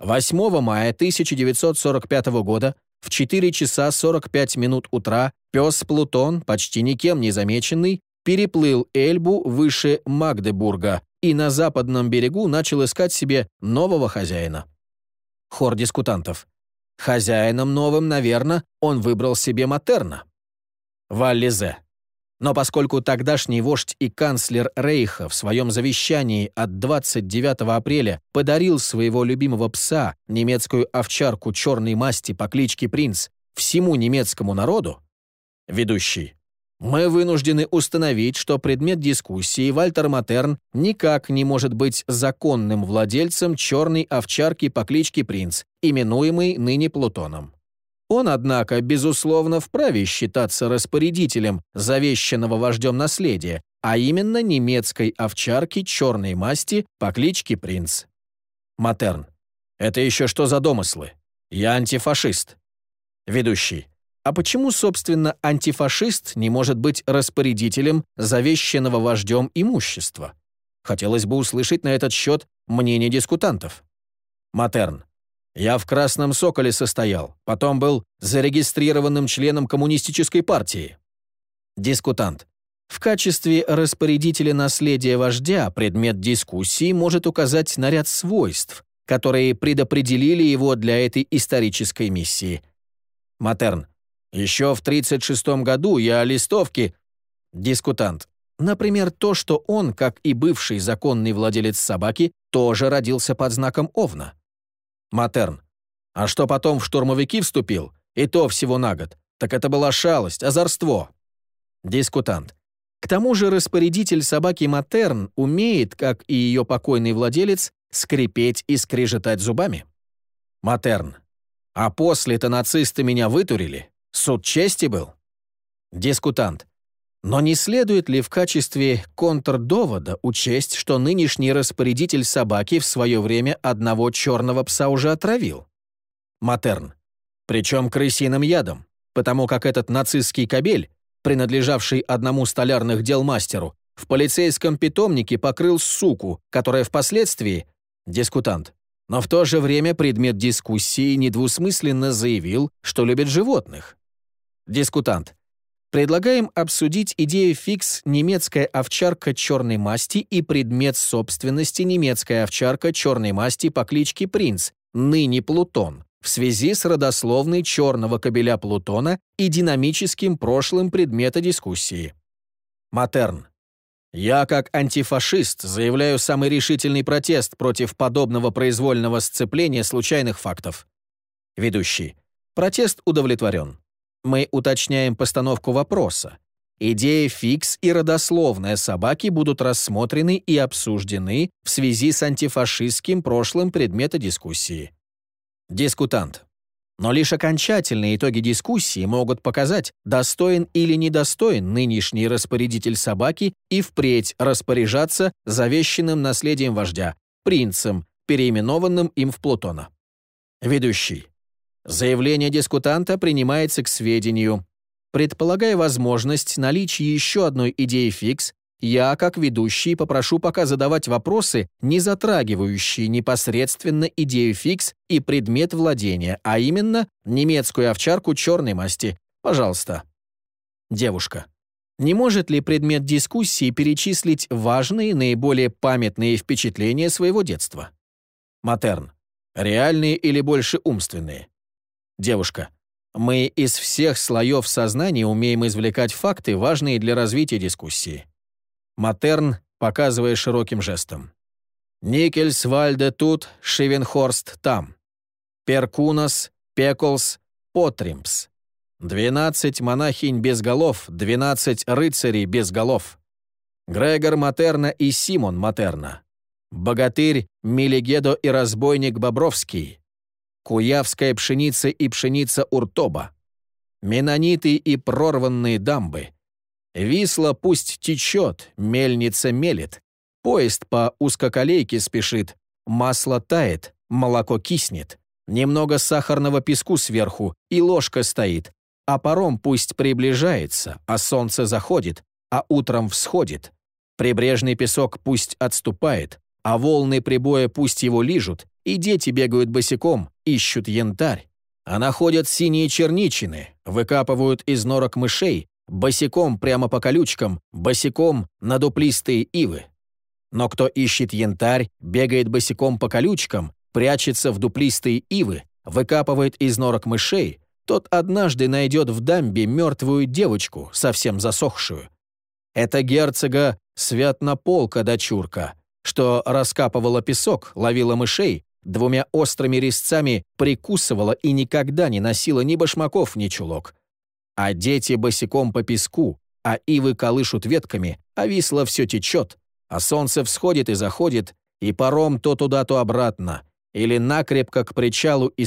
8 мая 1945 года в 4 часа 45 минут утра пес Плутон, почти никем не замеченный, переплыл Эльбу выше Магдебурга и на западном берегу начал искать себе нового хозяина. Хор дискутантов. Хозяином новым, наверное, он выбрал себе Матерна. Валлизе. Но поскольку тогдашний вождь и канцлер Рейха в своем завещании от 29 апреля подарил своего любимого пса, немецкую овчарку черной масти по кличке Принц, всему немецкому народу, ведущий. Мы вынуждены установить, что предмет дискуссии Вальтер Матерн никак не может быть законным владельцем черной овчарки по кличке Принц, именуемой ныне Плутоном. Он, однако, безусловно, вправе считаться распорядителем завещанного вождем наследия, а именно немецкой овчарки черной масти по кличке Принц. Матерн. Это еще что за домыслы? Я антифашист. Ведущий. А почему, собственно, антифашист не может быть распорядителем завещанного вождем имущества? Хотелось бы услышать на этот счет мнение дискутантов. Матерн. Я в «Красном Соколе» состоял, потом был зарегистрированным членом коммунистической партии. Дискутант. В качестве распорядителя наследия вождя предмет дискуссии может указать на ряд свойств, которые предопределили его для этой исторической миссии. Матерн. Еще в 1936 году я о листовке... Дискутант. Например, то, что он, как и бывший законный владелец собаки, тоже родился под знаком Овна. Матерн. А что потом в штурмовики вступил, и то всего на год, так это была шалость, озорство. Дискутант. К тому же распорядитель собаки Матерн умеет, как и ее покойный владелец, скрипеть и скрежетать зубами. Матерн. А после-то нацисты меня вытурили. Суд чести был. Дискутант. Но не следует ли в качестве контрдовода учесть, что нынешний распорядитель собаки в свое время одного черного пса уже отравил? Матерн. Причем крысиным ядом, потому как этот нацистский кобель, принадлежавший одному столярных дел мастеру, в полицейском питомнике покрыл суку, которая впоследствии... Дискутант. Но в то же время предмет дискуссии недвусмысленно заявил, что любит животных. Дискутант. Предлагаем обсудить идею фикс «немецкая овчарка черной масти» и предмет собственности «немецкая овчарка черной масти» по кличке Принц, ныне Плутон, в связи с родословной черного кобеля Плутона и динамическим прошлым предмета дискуссии. Матерн. Я, как антифашист, заявляю самый решительный протест против подобного произвольного сцепления случайных фактов. Ведущий. Протест удовлетворен. Мы уточняем постановку вопроса. Идея фикс и родословная собаки будут рассмотрены и обсуждены в связи с антифашистским прошлым предмета дискуссии. Дискутант. Но лишь окончательные итоги дискуссии могут показать, достоин или недостоин нынешний распорядитель собаки и впредь распоряжаться завещанным наследием вождя, принцем, переименованным им в Плутона. Ведущий. Заявление дискутанта принимается к сведению. Предполагая возможность наличия еще одной идеи фикс, я, как ведущий, попрошу пока задавать вопросы, не затрагивающие непосредственно идею фикс и предмет владения, а именно немецкую овчарку черной масти. Пожалуйста. Девушка. Не может ли предмет дискуссии перечислить важные, наиболее памятные впечатления своего детства? Матерн. Реальные или больше умственные? Девушка. Мы из всех слоев сознания умеем извлекать факты, важные для развития дискуссии. Матерн, показывая широким жестом. Никельс, Вальде тут, Шивенхорст там. Перкунас, Пеклс, Потримпс. Двенадцать монахинь без голов, двенадцать рыцарей без голов. Грегор Матерна и Симон Матерна. Богатырь, Милигедо и разбойник Бобровский. Куявская пшеница и пшеница Уртоба, Менониты и прорванные дамбы. Висла пусть течет, мельница мелет. Поезд по узкоколейке спешит, масло тает, молоко киснет. Немного сахарного песку сверху, и ложка стоит. А паром пусть приближается, а солнце заходит, а утром всходит. Прибрежный песок пусть отступает, а волны прибоя пусть его лижут, и дети бегают босиком, ищут янтарь. А находят синие черничины, выкапывают из норок мышей, босиком прямо по колючкам, босиком на дуплистые ивы. Но кто ищет янтарь, бегает босиком по колючкам, прячется в дуплистые ивы, выкапывает из норок мышей, тот однажды найдет в дамбе мертвую девочку, совсем засохшую. Это герцога Святнополка дочурка, что раскапывала песок, ловила мышей, двумя острыми резцами прикусывала и никогда не носила ни башмаков, ни чулок. А дети босиком по песку, а ивы колышут ветками, а висло все течет, а солнце всходит и заходит, и паром то туда, то обратно, или накрепко к причалу и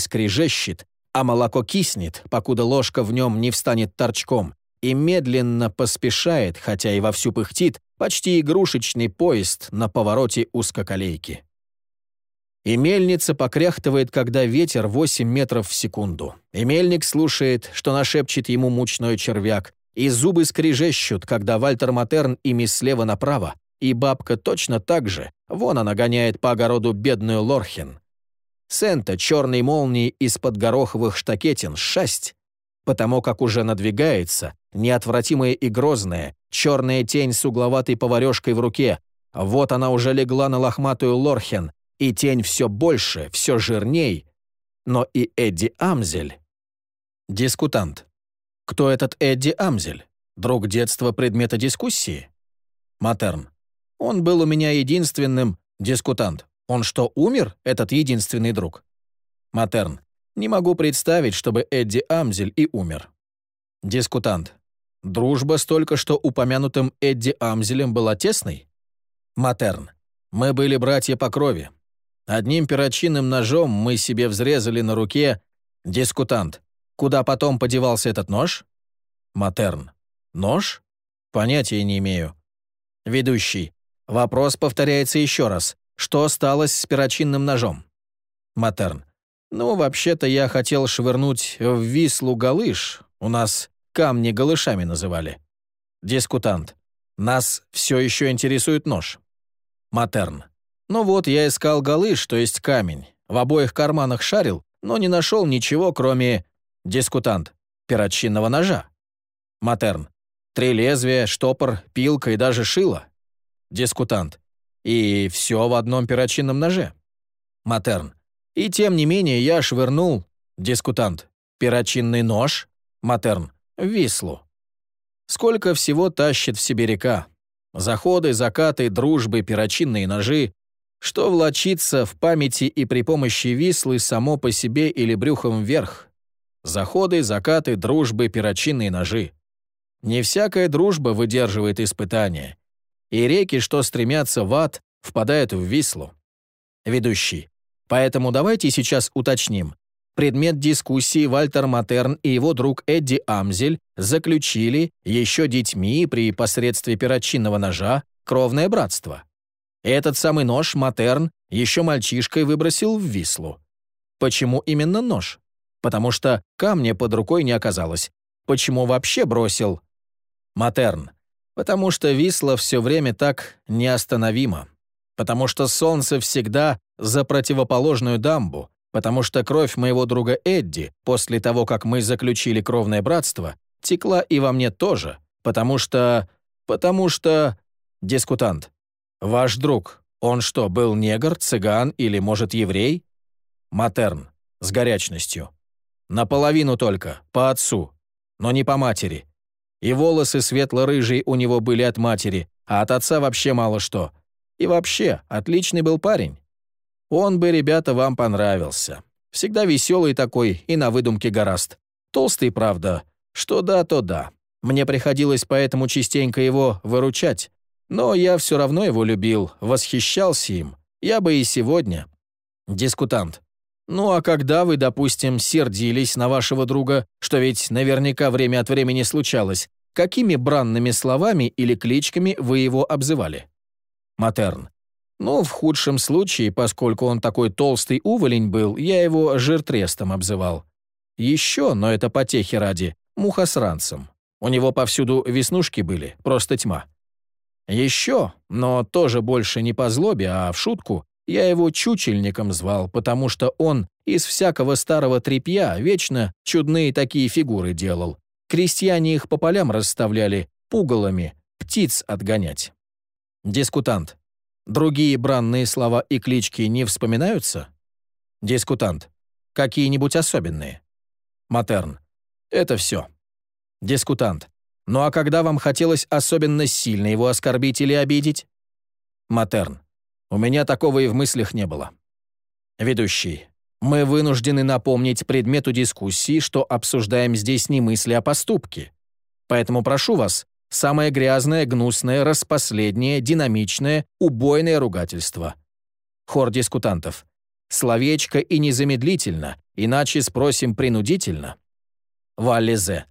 а молоко киснет, покуда ложка в нем не встанет торчком, и медленно поспешает, хотя и вовсю пыхтит, почти игрушечный поезд на повороте узкоколейки. И мельница покряхтывает, когда ветер 8 метров в секунду. И мельник слушает, что нашепчет ему мучной червяк, и зубы скрежещут, когда Вальтер Матерн ими слева направо, и бабка точно так же, вон она гоняет по огороду бедную Лорхен. Сента черной молнией из-под гороховых штакетин шасть, потому как уже надвигается, неотвратимая и грозная, черная тень с угловатой поварешкой в руке. Вот она уже легла на лохматую Лорхен, и тень все больше, все жирней. Но и Эдди Амзель. Дискутант. Кто этот Эдди Амзель? Друг детства предмета дискуссии? Матерн. Он был у меня единственным... Дискутант. Он что, умер, этот единственный друг? Матерн. Не могу представить, чтобы Эдди Амзель и умер. Дискутант. Дружба столько, что упомянутым Эдди Амзелем была тесной? Матерн. Мы были братья по крови. Одним перочинным ножом мы себе взрезали на руке дискутант. Куда потом подевался этот нож? Матерн. Нож? Понятия не имею. Ведущий. Вопрос повторяется еще раз. Что осталось с перочинным ножом? Матерн. Ну, вообще-то я хотел швырнуть в Вислу галыш. У нас камни галышами называли. Дискутант. Нас все еще интересует нож. Матерн. Ну вот, я искал галыш, то есть камень. В обоих карманах шарил, но не нашел ничего, кроме... Дискутант. Перочинного ножа. Матерн. Три лезвия, штопор, пилка и даже шило. Дискутант. И все в одном перочинном ноже. Матерн. И тем не менее я швырнул, дискутант, перочинный нож, матерн, в Вислу. Сколько всего тащит в себе река. Заходы, закаты, дружбы, перочинные ножи. Что влочится в памяти и при помощи Вислы само по себе или брюхом вверх. Заходы, закаты, дружбы, перочинные ножи. Не всякая дружба выдерживает испытания. И реки, что стремятся в ад, впадают в Вислу. Ведущий. Поэтому давайте сейчас уточним. Предмет дискуссии Вальтер Матерн и его друг Эдди Амзель заключили еще детьми при посредстве перочинного ножа кровное братство. Этот самый нож Матерн еще мальчишкой выбросил в Вислу. Почему именно нож? Потому что камня под рукой не оказалось. Почему вообще бросил? Матерн. Потому что Висла все время так неостановима потому что солнце всегда за противоположную дамбу, потому что кровь моего друга Эдди, после того, как мы заключили кровное братство, текла и во мне тоже, потому что... потому что... Дискутант. Ваш друг, он что, был негр, цыган или, может, еврей? Матерн. С горячностью. Наполовину только, по отцу, но не по матери. И волосы светло-рыжие у него были от матери, а от отца вообще мало что. И вообще, отличный был парень. Он бы, ребята, вам понравился. Всегда веселый такой и на выдумке гораст. Толстый, правда. Что да, то да. Мне приходилось поэтому частенько его выручать. Но я все равно его любил, восхищался им. Я бы и сегодня. Дискутант. Ну а когда вы, допустим, сердились на вашего друга, что ведь наверняка время от времени случалось, какими бранными словами или кличками вы его обзывали? Матерн. Ну, в худшем случае, поскольку он такой толстый уволень был, я его жиртрестом обзывал. Еще, но это потехи ради, мухосранцем. У него повсюду веснушки были, просто тьма. Еще, но тоже больше не по злобе, а в шутку, я его чучельником звал, потому что он из всякого старого тряпья вечно чудные такие фигуры делал. Крестьяне их по полям расставляли, пугалами, птиц отгонять. Дискутант. Другие бранные слова и клички не вспоминаются? Дискутант. Какие-нибудь особенные? Матерн. Это все. Дискутант. Ну а когда вам хотелось особенно сильно его оскорбить или обидеть? Матерн. У меня такого и в мыслях не было. Ведущий. Мы вынуждены напомнить предмету дискуссии, что обсуждаем здесь не мысли, а поступки. Поэтому прошу вас, Самое грязное, гнусное, распоследнее, динамичное, убойное ругательство. Хор дискутантов. Словечко и незамедлительно, иначе спросим принудительно. Валлизе.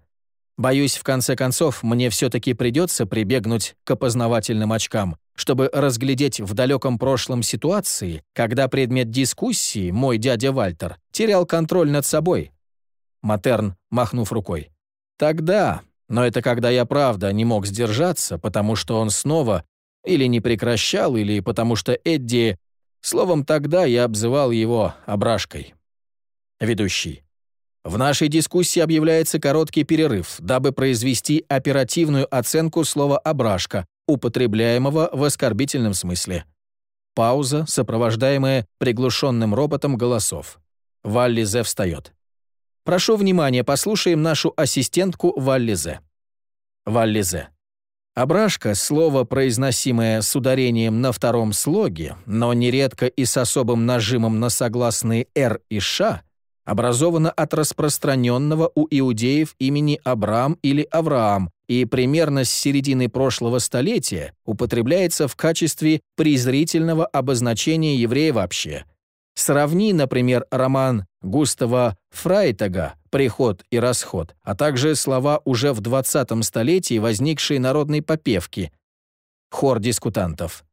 Боюсь, в конце концов, мне все-таки придется прибегнуть к опознавательным очкам, чтобы разглядеть в далеком прошлом ситуации, когда предмет дискуссии, мой дядя Вальтер, терял контроль над собой. Матерн, махнув рукой. Тогда, но это когда я правда не мог сдержаться, потому что он снова или не прекращал, или потому что Эдди... Словом, тогда я обзывал его обрашкой. Ведущий. В нашей дискуссии объявляется короткий перерыв, дабы произвести оперативную оценку слова «обрашка», употребляемого в оскорбительном смысле. Пауза, сопровождаемая приглушенным ропотом голосов. Валлизе встает. Прошу внимания, послушаем нашу ассистентку Валлизе. Валлизе. Обрашка — слово, произносимое с ударением на втором слоге, но нередко и с особым нажимом на согласные «р» и «ш», образовано от распространенного у иудеев имени Абрам или Авраам и примерно с середины прошлого столетия употребляется в качестве презрительного обозначения еврея вообще — Сравни, например, роман Густава Фрайтага «Приход и расход», а также слова уже в 20 столетии возникшей народной попевки. Хор дискутантов.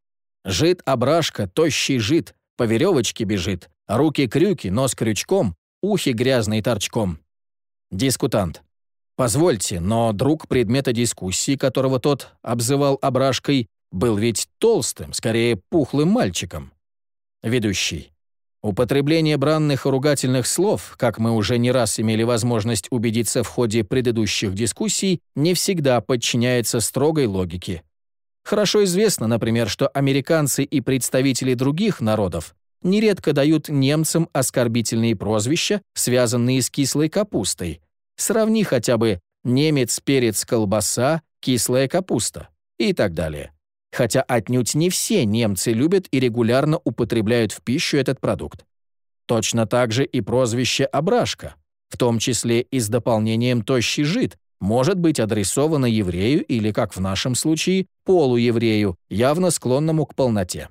«Жид обрашка, тощий жид, по веревочке бежит, руки-крюки, нос крючком, ухи грязные торчком». Дискутант. Позвольте, но друг предмета дискуссии, которого тот обзывал обрашкой, был ведь толстым, скорее пухлым мальчиком. Ведущий. Употребление бранных и ругательных слов, как мы уже не раз имели возможность убедиться в ходе предыдущих дискуссий, не всегда подчиняется строгой логике. Хорошо известно, например, что американцы и представители других народов нередко дают немцам оскорбительные прозвища, связанные с кислой капустой. Сравни хотя бы «немец, перец, колбаса», «кислая капуста» и так далее хотя отнюдь не все немцы любят и регулярно употребляют в пищу этот продукт. Точно так же и прозвище «обрашка», в том числе и с дополнением «тощий жид», может быть адресовано еврею или, как в нашем случае, полуеврею, явно склонному к полноте.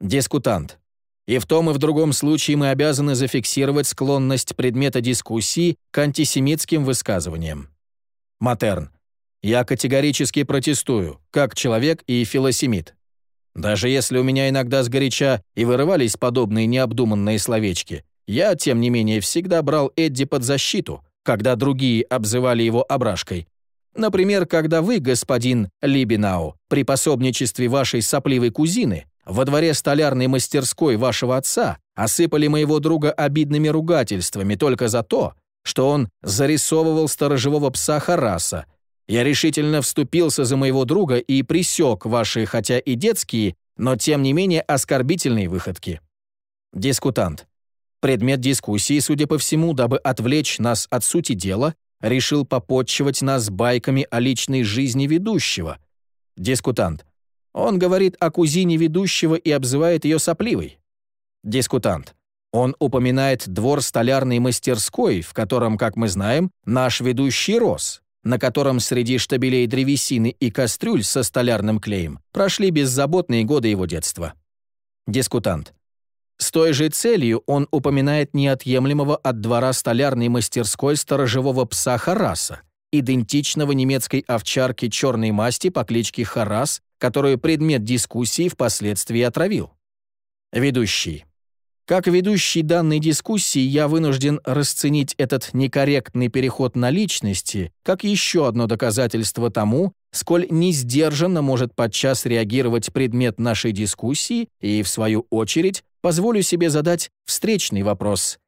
Дискутант. И в том и в другом случае мы обязаны зафиксировать склонность предмета дискуссии к антисемитским высказываниям. Матерн. Я категорически протестую, как человек и филосемит. Даже если у меня иногда сгоряча и вырывались подобные необдуманные словечки, я, тем не менее, всегда брал Эдди под защиту, когда другие обзывали его обрашкой. Например, когда вы, господин Либинау, при пособничестве вашей сопливой кузины во дворе столярной мастерской вашего отца осыпали моего друга обидными ругательствами только за то, что он зарисовывал сторожевого пса Хараса я решительно вступился за моего друга и присек ваши, хотя и детские, но тем не менее оскорбительные выходки. Дискутант. Предмет дискуссии, судя по всему, дабы отвлечь нас от сути дела, решил попотчевать нас байками о личной жизни ведущего. Дискутант. Он говорит о кузине ведущего и обзывает ее сопливой. Дискутант. Он упоминает двор столярной мастерской, в котором, как мы знаем, наш ведущий рос, на котором среди штабелей древесины и кастрюль со столярным клеем прошли беззаботные годы его детства. Дискутант. С той же целью он упоминает неотъемлемого от двора столярной мастерской сторожевого пса Хараса, идентичного немецкой овчарке черной масти по кличке Харас, которую предмет дискуссии впоследствии отравил. Ведущий. Как ведущий данной дискуссии я вынужден расценить этот некорректный переход на личности как еще одно доказательство тому, сколь несдержанно может подчас реагировать предмет нашей дискуссии и, в свою очередь, позволю себе задать встречный вопрос.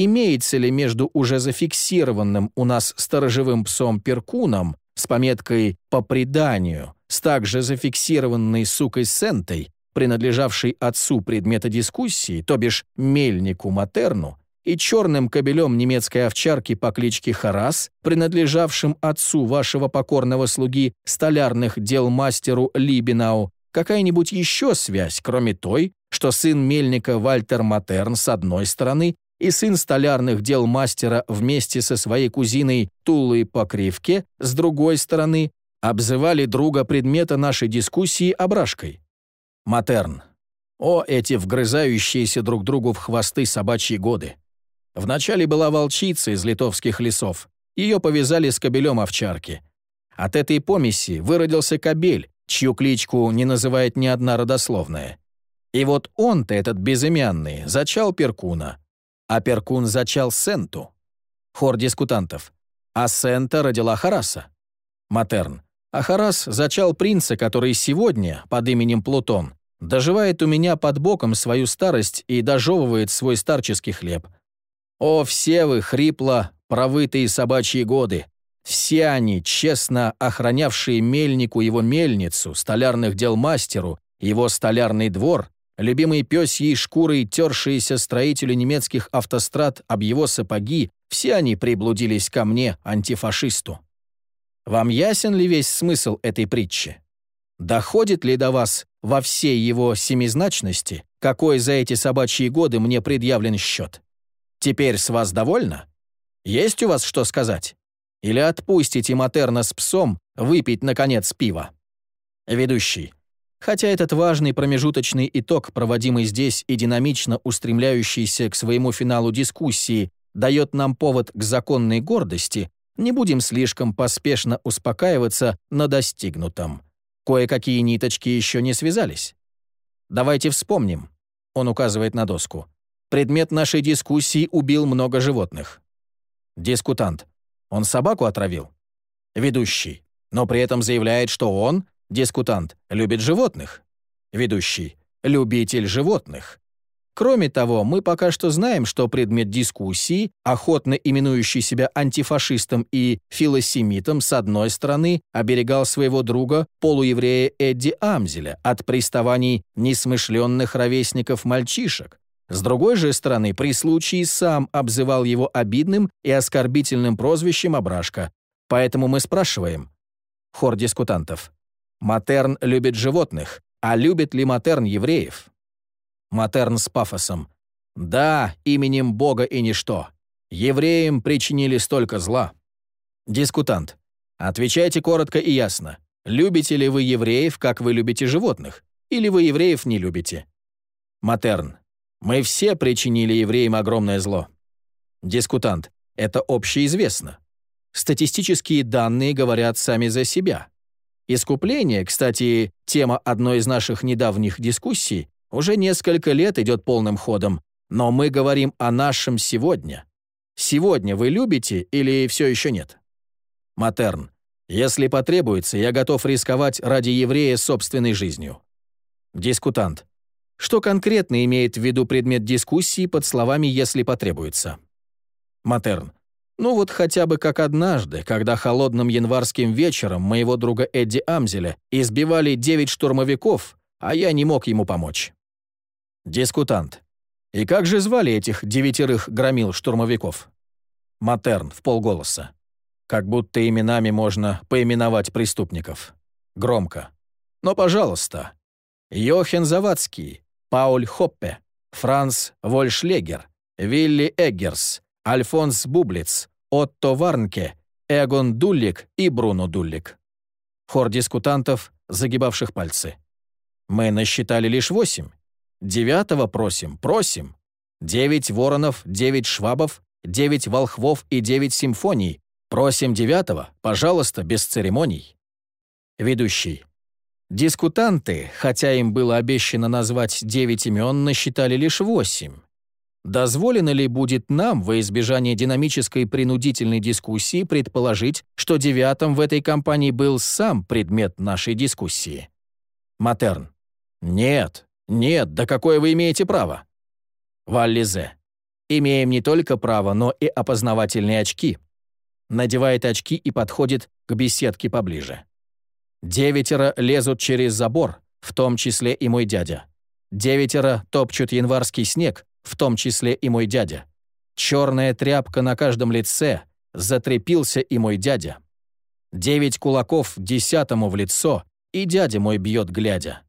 Имеется ли между уже зафиксированным у нас сторожевым псом Перкуном с пометкой «по преданию» с также зафиксированной сукой Сентой принадлежавший отцу предмета дискуссии, то бишь мельнику Матерну, и черным кобелем немецкой овчарки по кличке Харас, принадлежавшим отцу вашего покорного слуги столярных дел мастеру Либинау, какая-нибудь еще связь, кроме той, что сын мельника Вальтер Матерн с одной стороны и сын столярных дел мастера вместе со своей кузиной Тулой по Кривке с другой стороны обзывали друга предмета нашей дискуссии обрашкой. Матерн. О, эти вгрызающиеся друг другу в хвосты собачьи годы. Вначале была волчица из литовских лесов. Ее повязали с кобелем овчарки. От этой помеси выродился кобель, чью кличку не называет ни одна родословная. И вот он-то, этот безымянный, зачал Перкуна, а Перкун зачал Сенту. Хор дискутантов. А Сента родила Хараса. Матерн. А Харас зачал принца, который сегодня, под именем Плутон, доживает у меня под боком свою старость и дожевывает свой старческий хлеб. О, все вы, хрипло, провытые собачьи годы, все они, честно охранявшие мельнику его мельницу, столярных дел мастеру, его столярный двор, любимые пёсьей шкурой тершиеся строителю немецких автострад об его сапоги, все они приблудились ко мне, антифашисту. Вам ясен ли весь смысл этой притчи? Доходит ли до вас во всей его семизначности, какой за эти собачьи годы мне предъявлен счет? Теперь с вас довольно? Есть у вас что сказать? Или отпустите Матерна с псом выпить, наконец, пиво? Ведущий. Хотя этот важный промежуточный итог, проводимый здесь и динамично устремляющийся к своему финалу дискуссии, дает нам повод к законной гордости, не будем слишком поспешно успокаиваться на достигнутом. Кое-какие ниточки еще не связались. Давайте вспомним. Он указывает на доску. Предмет нашей дискуссии убил много животных. Дискутант. Он собаку отравил. Ведущий. Но при этом заявляет, что он, дискутант, любит животных. Ведущий. Любитель животных. Кроме того, мы пока что знаем, что предмет дискуссии, охотно именующий себя антифашистом и филосемитом, с одной стороны, оберегал своего друга, полуеврея Эдди Амзеля, от приставаний несмышленных ровесников-мальчишек, с другой же стороны, при случае сам обзывал его обидным и оскорбительным прозвищем Абрашка. Поэтому мы спрашиваем. Хор дискутантов. Матерн любит животных, а любит ли Матерн евреев? Матерн с пафосом. «Да, именем Бога и ничто. Евреям причинили столько зла». Дискутант. Отвечайте коротко и ясно. Любите ли вы евреев, как вы любите животных? Или вы евреев не любите? Матерн. Мы все причинили евреям огромное зло. Дискутант. Это общеизвестно. Статистические данные говорят сами за себя. Искупление, кстати, тема одной из наших недавних дискуссий, уже несколько лет идет полным ходом, но мы говорим о нашем сегодня. Сегодня вы любите или все еще нет? Матерн. Если потребуется, я готов рисковать ради еврея собственной жизнью. Дискутант. Что конкретно имеет в виду предмет дискуссии под словами «если потребуется»? Матерн. Ну вот хотя бы как однажды, когда холодным январским вечером моего друга Эдди Амзеля избивали девять штурмовиков, а я не мог ему помочь. Дискутант. И как же звали этих девятерых громил штурмовиков? Матерн в полголоса. Как будто именами можно поименовать преступников. Громко. Но, пожалуйста. Йохен Завадский, Пауль Хоппе, Франц Вольшлегер, Вилли Эггерс, Альфонс Бублиц, Отто Варнке, Эгон Дуллик и Бруно Дуллик. Хор дискутантов, загибавших пальцы. Мы насчитали лишь восемь. Девятого просим, просим. Девять воронов, девять швабов, девять волхвов и девять симфоний. Просим девятого, пожалуйста, без церемоний. Ведущий. Дискутанты, хотя им было обещано назвать девять имен, насчитали лишь восемь. Дозволено ли будет нам, во избежание динамической принудительной дискуссии, предположить, что девятым в этой компании был сам предмет нашей дискуссии? Матерн. Нет, «Нет, да какое вы имеете право?» Валлизе. «Имеем не только право, но и опознавательные очки». Надевает очки и подходит к беседке поближе. Девятеро лезут через забор, в том числе и мой дядя. Девятеро топчут январский снег, в том числе и мой дядя. Черная тряпка на каждом лице, затрепился и мой дядя. Девять кулаков десятому в лицо, и дядя мой бьет глядя.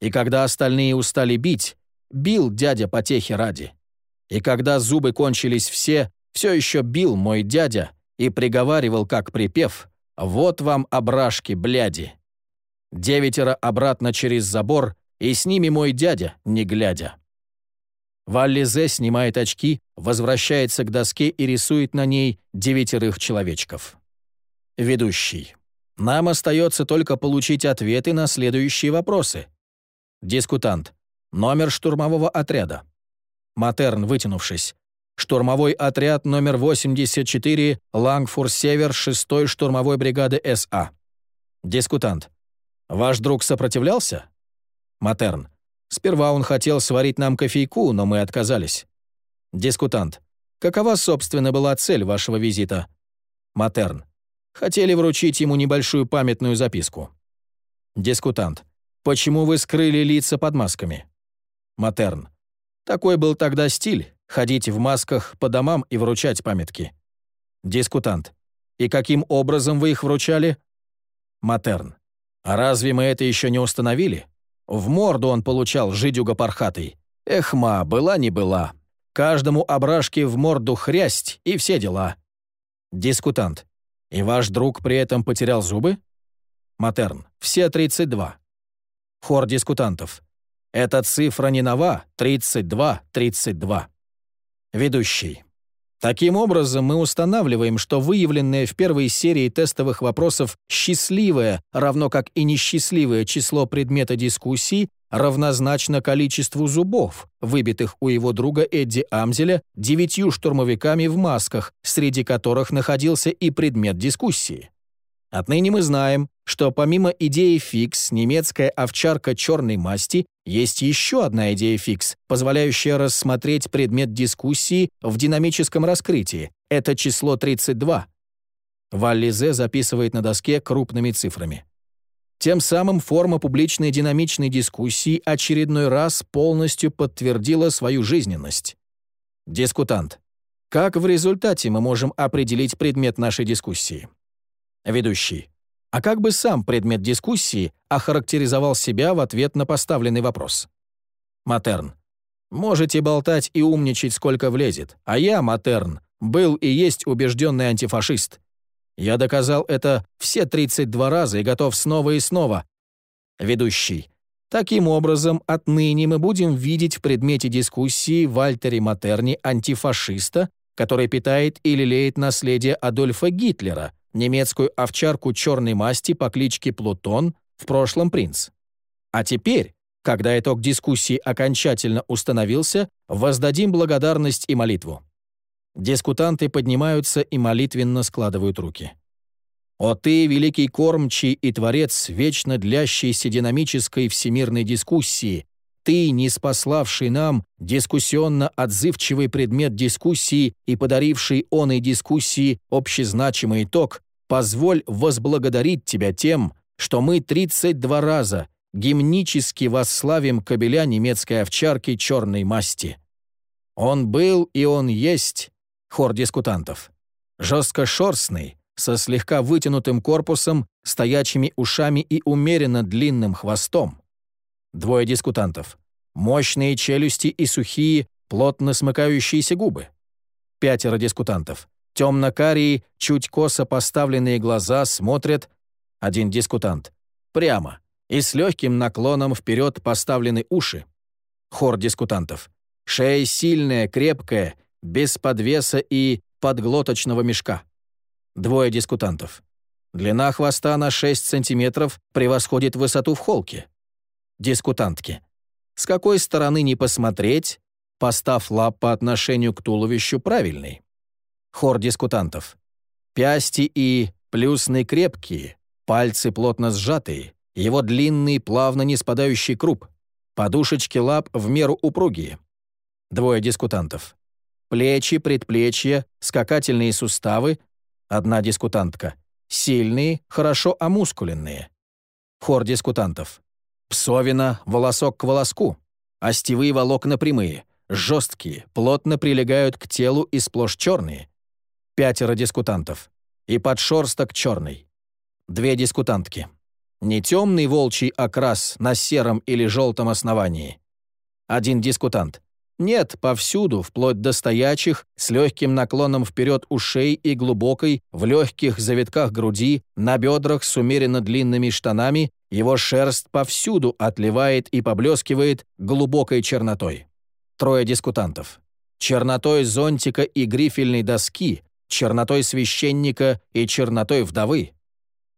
И когда остальные устали бить, бил дядя потехи ради. И когда зубы кончились все, все еще бил мой дядя и приговаривал, как припев, Вот вам ображки, бляди. Девятеро обратно через забор, и с ними мой дядя, не глядя. Валлизе снимает очки, возвращается к доске и рисует на ней девятерых человечков. Ведущий. Нам остается только получить ответы на следующие вопросы. Дискутант. Номер штурмового отряда. Матерн, вытянувшись. Штурмовой отряд номер 84, Лангфур-Север, 6-й штурмовой бригады СА. Дискутант. Ваш друг сопротивлялся? Матерн. Сперва он хотел сварить нам кофейку, но мы отказались. Дискутант. Какова, собственно, была цель вашего визита? Матерн. Хотели вручить ему небольшую памятную записку. Дискутант. Почему вы скрыли лица под масками? Матерн. Такой был тогда стиль — ходить в масках по домам и вручать памятки. Дискутант. И каким образом вы их вручали? Матерн. А разве мы это еще не установили? В морду он получал жидюга пархатый. Эхма, была не была. Каждому ображке в морду хрясть и все дела. Дискутант. И ваш друг при этом потерял зубы? Матерн. Все 32. Хор дискутантов. Эта цифра не нова, 32, 32. Ведущий. Таким образом, мы устанавливаем, что выявленное в первой серии тестовых вопросов счастливое, равно как и несчастливое число предмета дискуссии равнозначно количеству зубов, выбитых у его друга Эдди Амзеля девятью штурмовиками в масках, среди которых находился и предмет дискуссии. Отныне мы знаем, что помимо идеи фикс немецкая овчарка черной масти есть еще одна идея фикс, позволяющая рассмотреть предмет дискуссии в динамическом раскрытии. Это число 32. Валлизе записывает на доске крупными цифрами. Тем самым форма публичной динамичной дискуссии очередной раз полностью подтвердила свою жизненность. Дискутант. Как в результате мы можем определить предмет нашей дискуссии? Ведущий. А как бы сам предмет дискуссии охарактеризовал себя в ответ на поставленный вопрос? Матерн. Можете болтать и умничать, сколько влезет. А я, Матерн, был и есть убежденный антифашист. Я доказал это все 32 раза и готов снова и снова. Ведущий. Таким образом, отныне мы будем видеть в предмете дискуссии Вальтере Матерни антифашиста, который питает и лелеет наследие Адольфа Гитлера — немецкую овчарку черной масти по кличке Плутон, в прошлом принц. А теперь, когда итог дискуссии окончательно установился, воздадим благодарность и молитву. Дискутанты поднимаются и молитвенно складывают руки. «О ты, великий кормчий и творец вечно длящейся динамической всемирной дискуссии, ты, не спаславший нам дискуссионно отзывчивый предмет дискуссии и подаривший оной дискуссии общезначимый итог, позволь возблагодарить тебя тем, что мы 32 раза гимнически восславим кобеля немецкой овчарки черной масти. Он был и он есть, хор дискутантов, жесткошерстный, со слегка вытянутым корпусом, стоячими ушами и умеренно длинным хвостом. Двое дискутантов. Мощные челюсти и сухие, плотно смыкающиеся губы. Пятеро дискутантов. Темно-карие, чуть косо поставленные глаза смотрят один дискутант. Прямо. И с легким наклоном вперед поставлены уши. Хор дискутантов. Шея сильная, крепкая, без подвеса и подглоточного мешка. Двое дискутантов. Длина хвоста на 6 сантиметров превосходит высоту в холке. Дискутантки. С какой стороны не посмотреть, постав лап по отношению к туловищу правильный. Хор дискутантов. Пясти и плюсные крепкие, пальцы плотно сжатые, его длинный, плавно не спадающий круп, подушечки лап в меру упругие. Двое дискутантов. Плечи, предплечья, скакательные суставы, одна дискутантка. Сильные, хорошо омускуленные. Хор дискутантов. Псовина, волосок к волоску. Остевые волокна прямые, жесткие, плотно прилегают к телу и сплошь черные. Пятеро дискутантов. И подшерсток черный. Две дискутантки. Не темный волчий окрас на сером или желтом основании. Один дискутант. Нет, повсюду, вплоть до стоячих, с легким наклоном вперед ушей и глубокой, в легких завитках груди, на бедрах с умеренно длинными штанами, его шерсть повсюду отливает и поблескивает глубокой чернотой. Трое дискутантов. Чернотой зонтика и грифельной доски, чернотой священника и чернотой вдовы.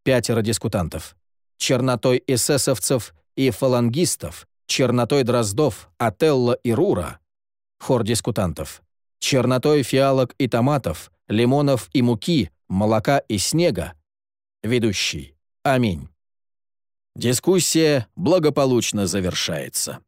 Пятеро дискутантов. Чернотой эсэсовцев и фалангистов, чернотой дроздов, Отелло и Рура, Хор дискутантов. Чернотой фиалок и томатов, лимонов и муки, молока и снега. Ведущий. Аминь. Дискуссия благополучно завершается.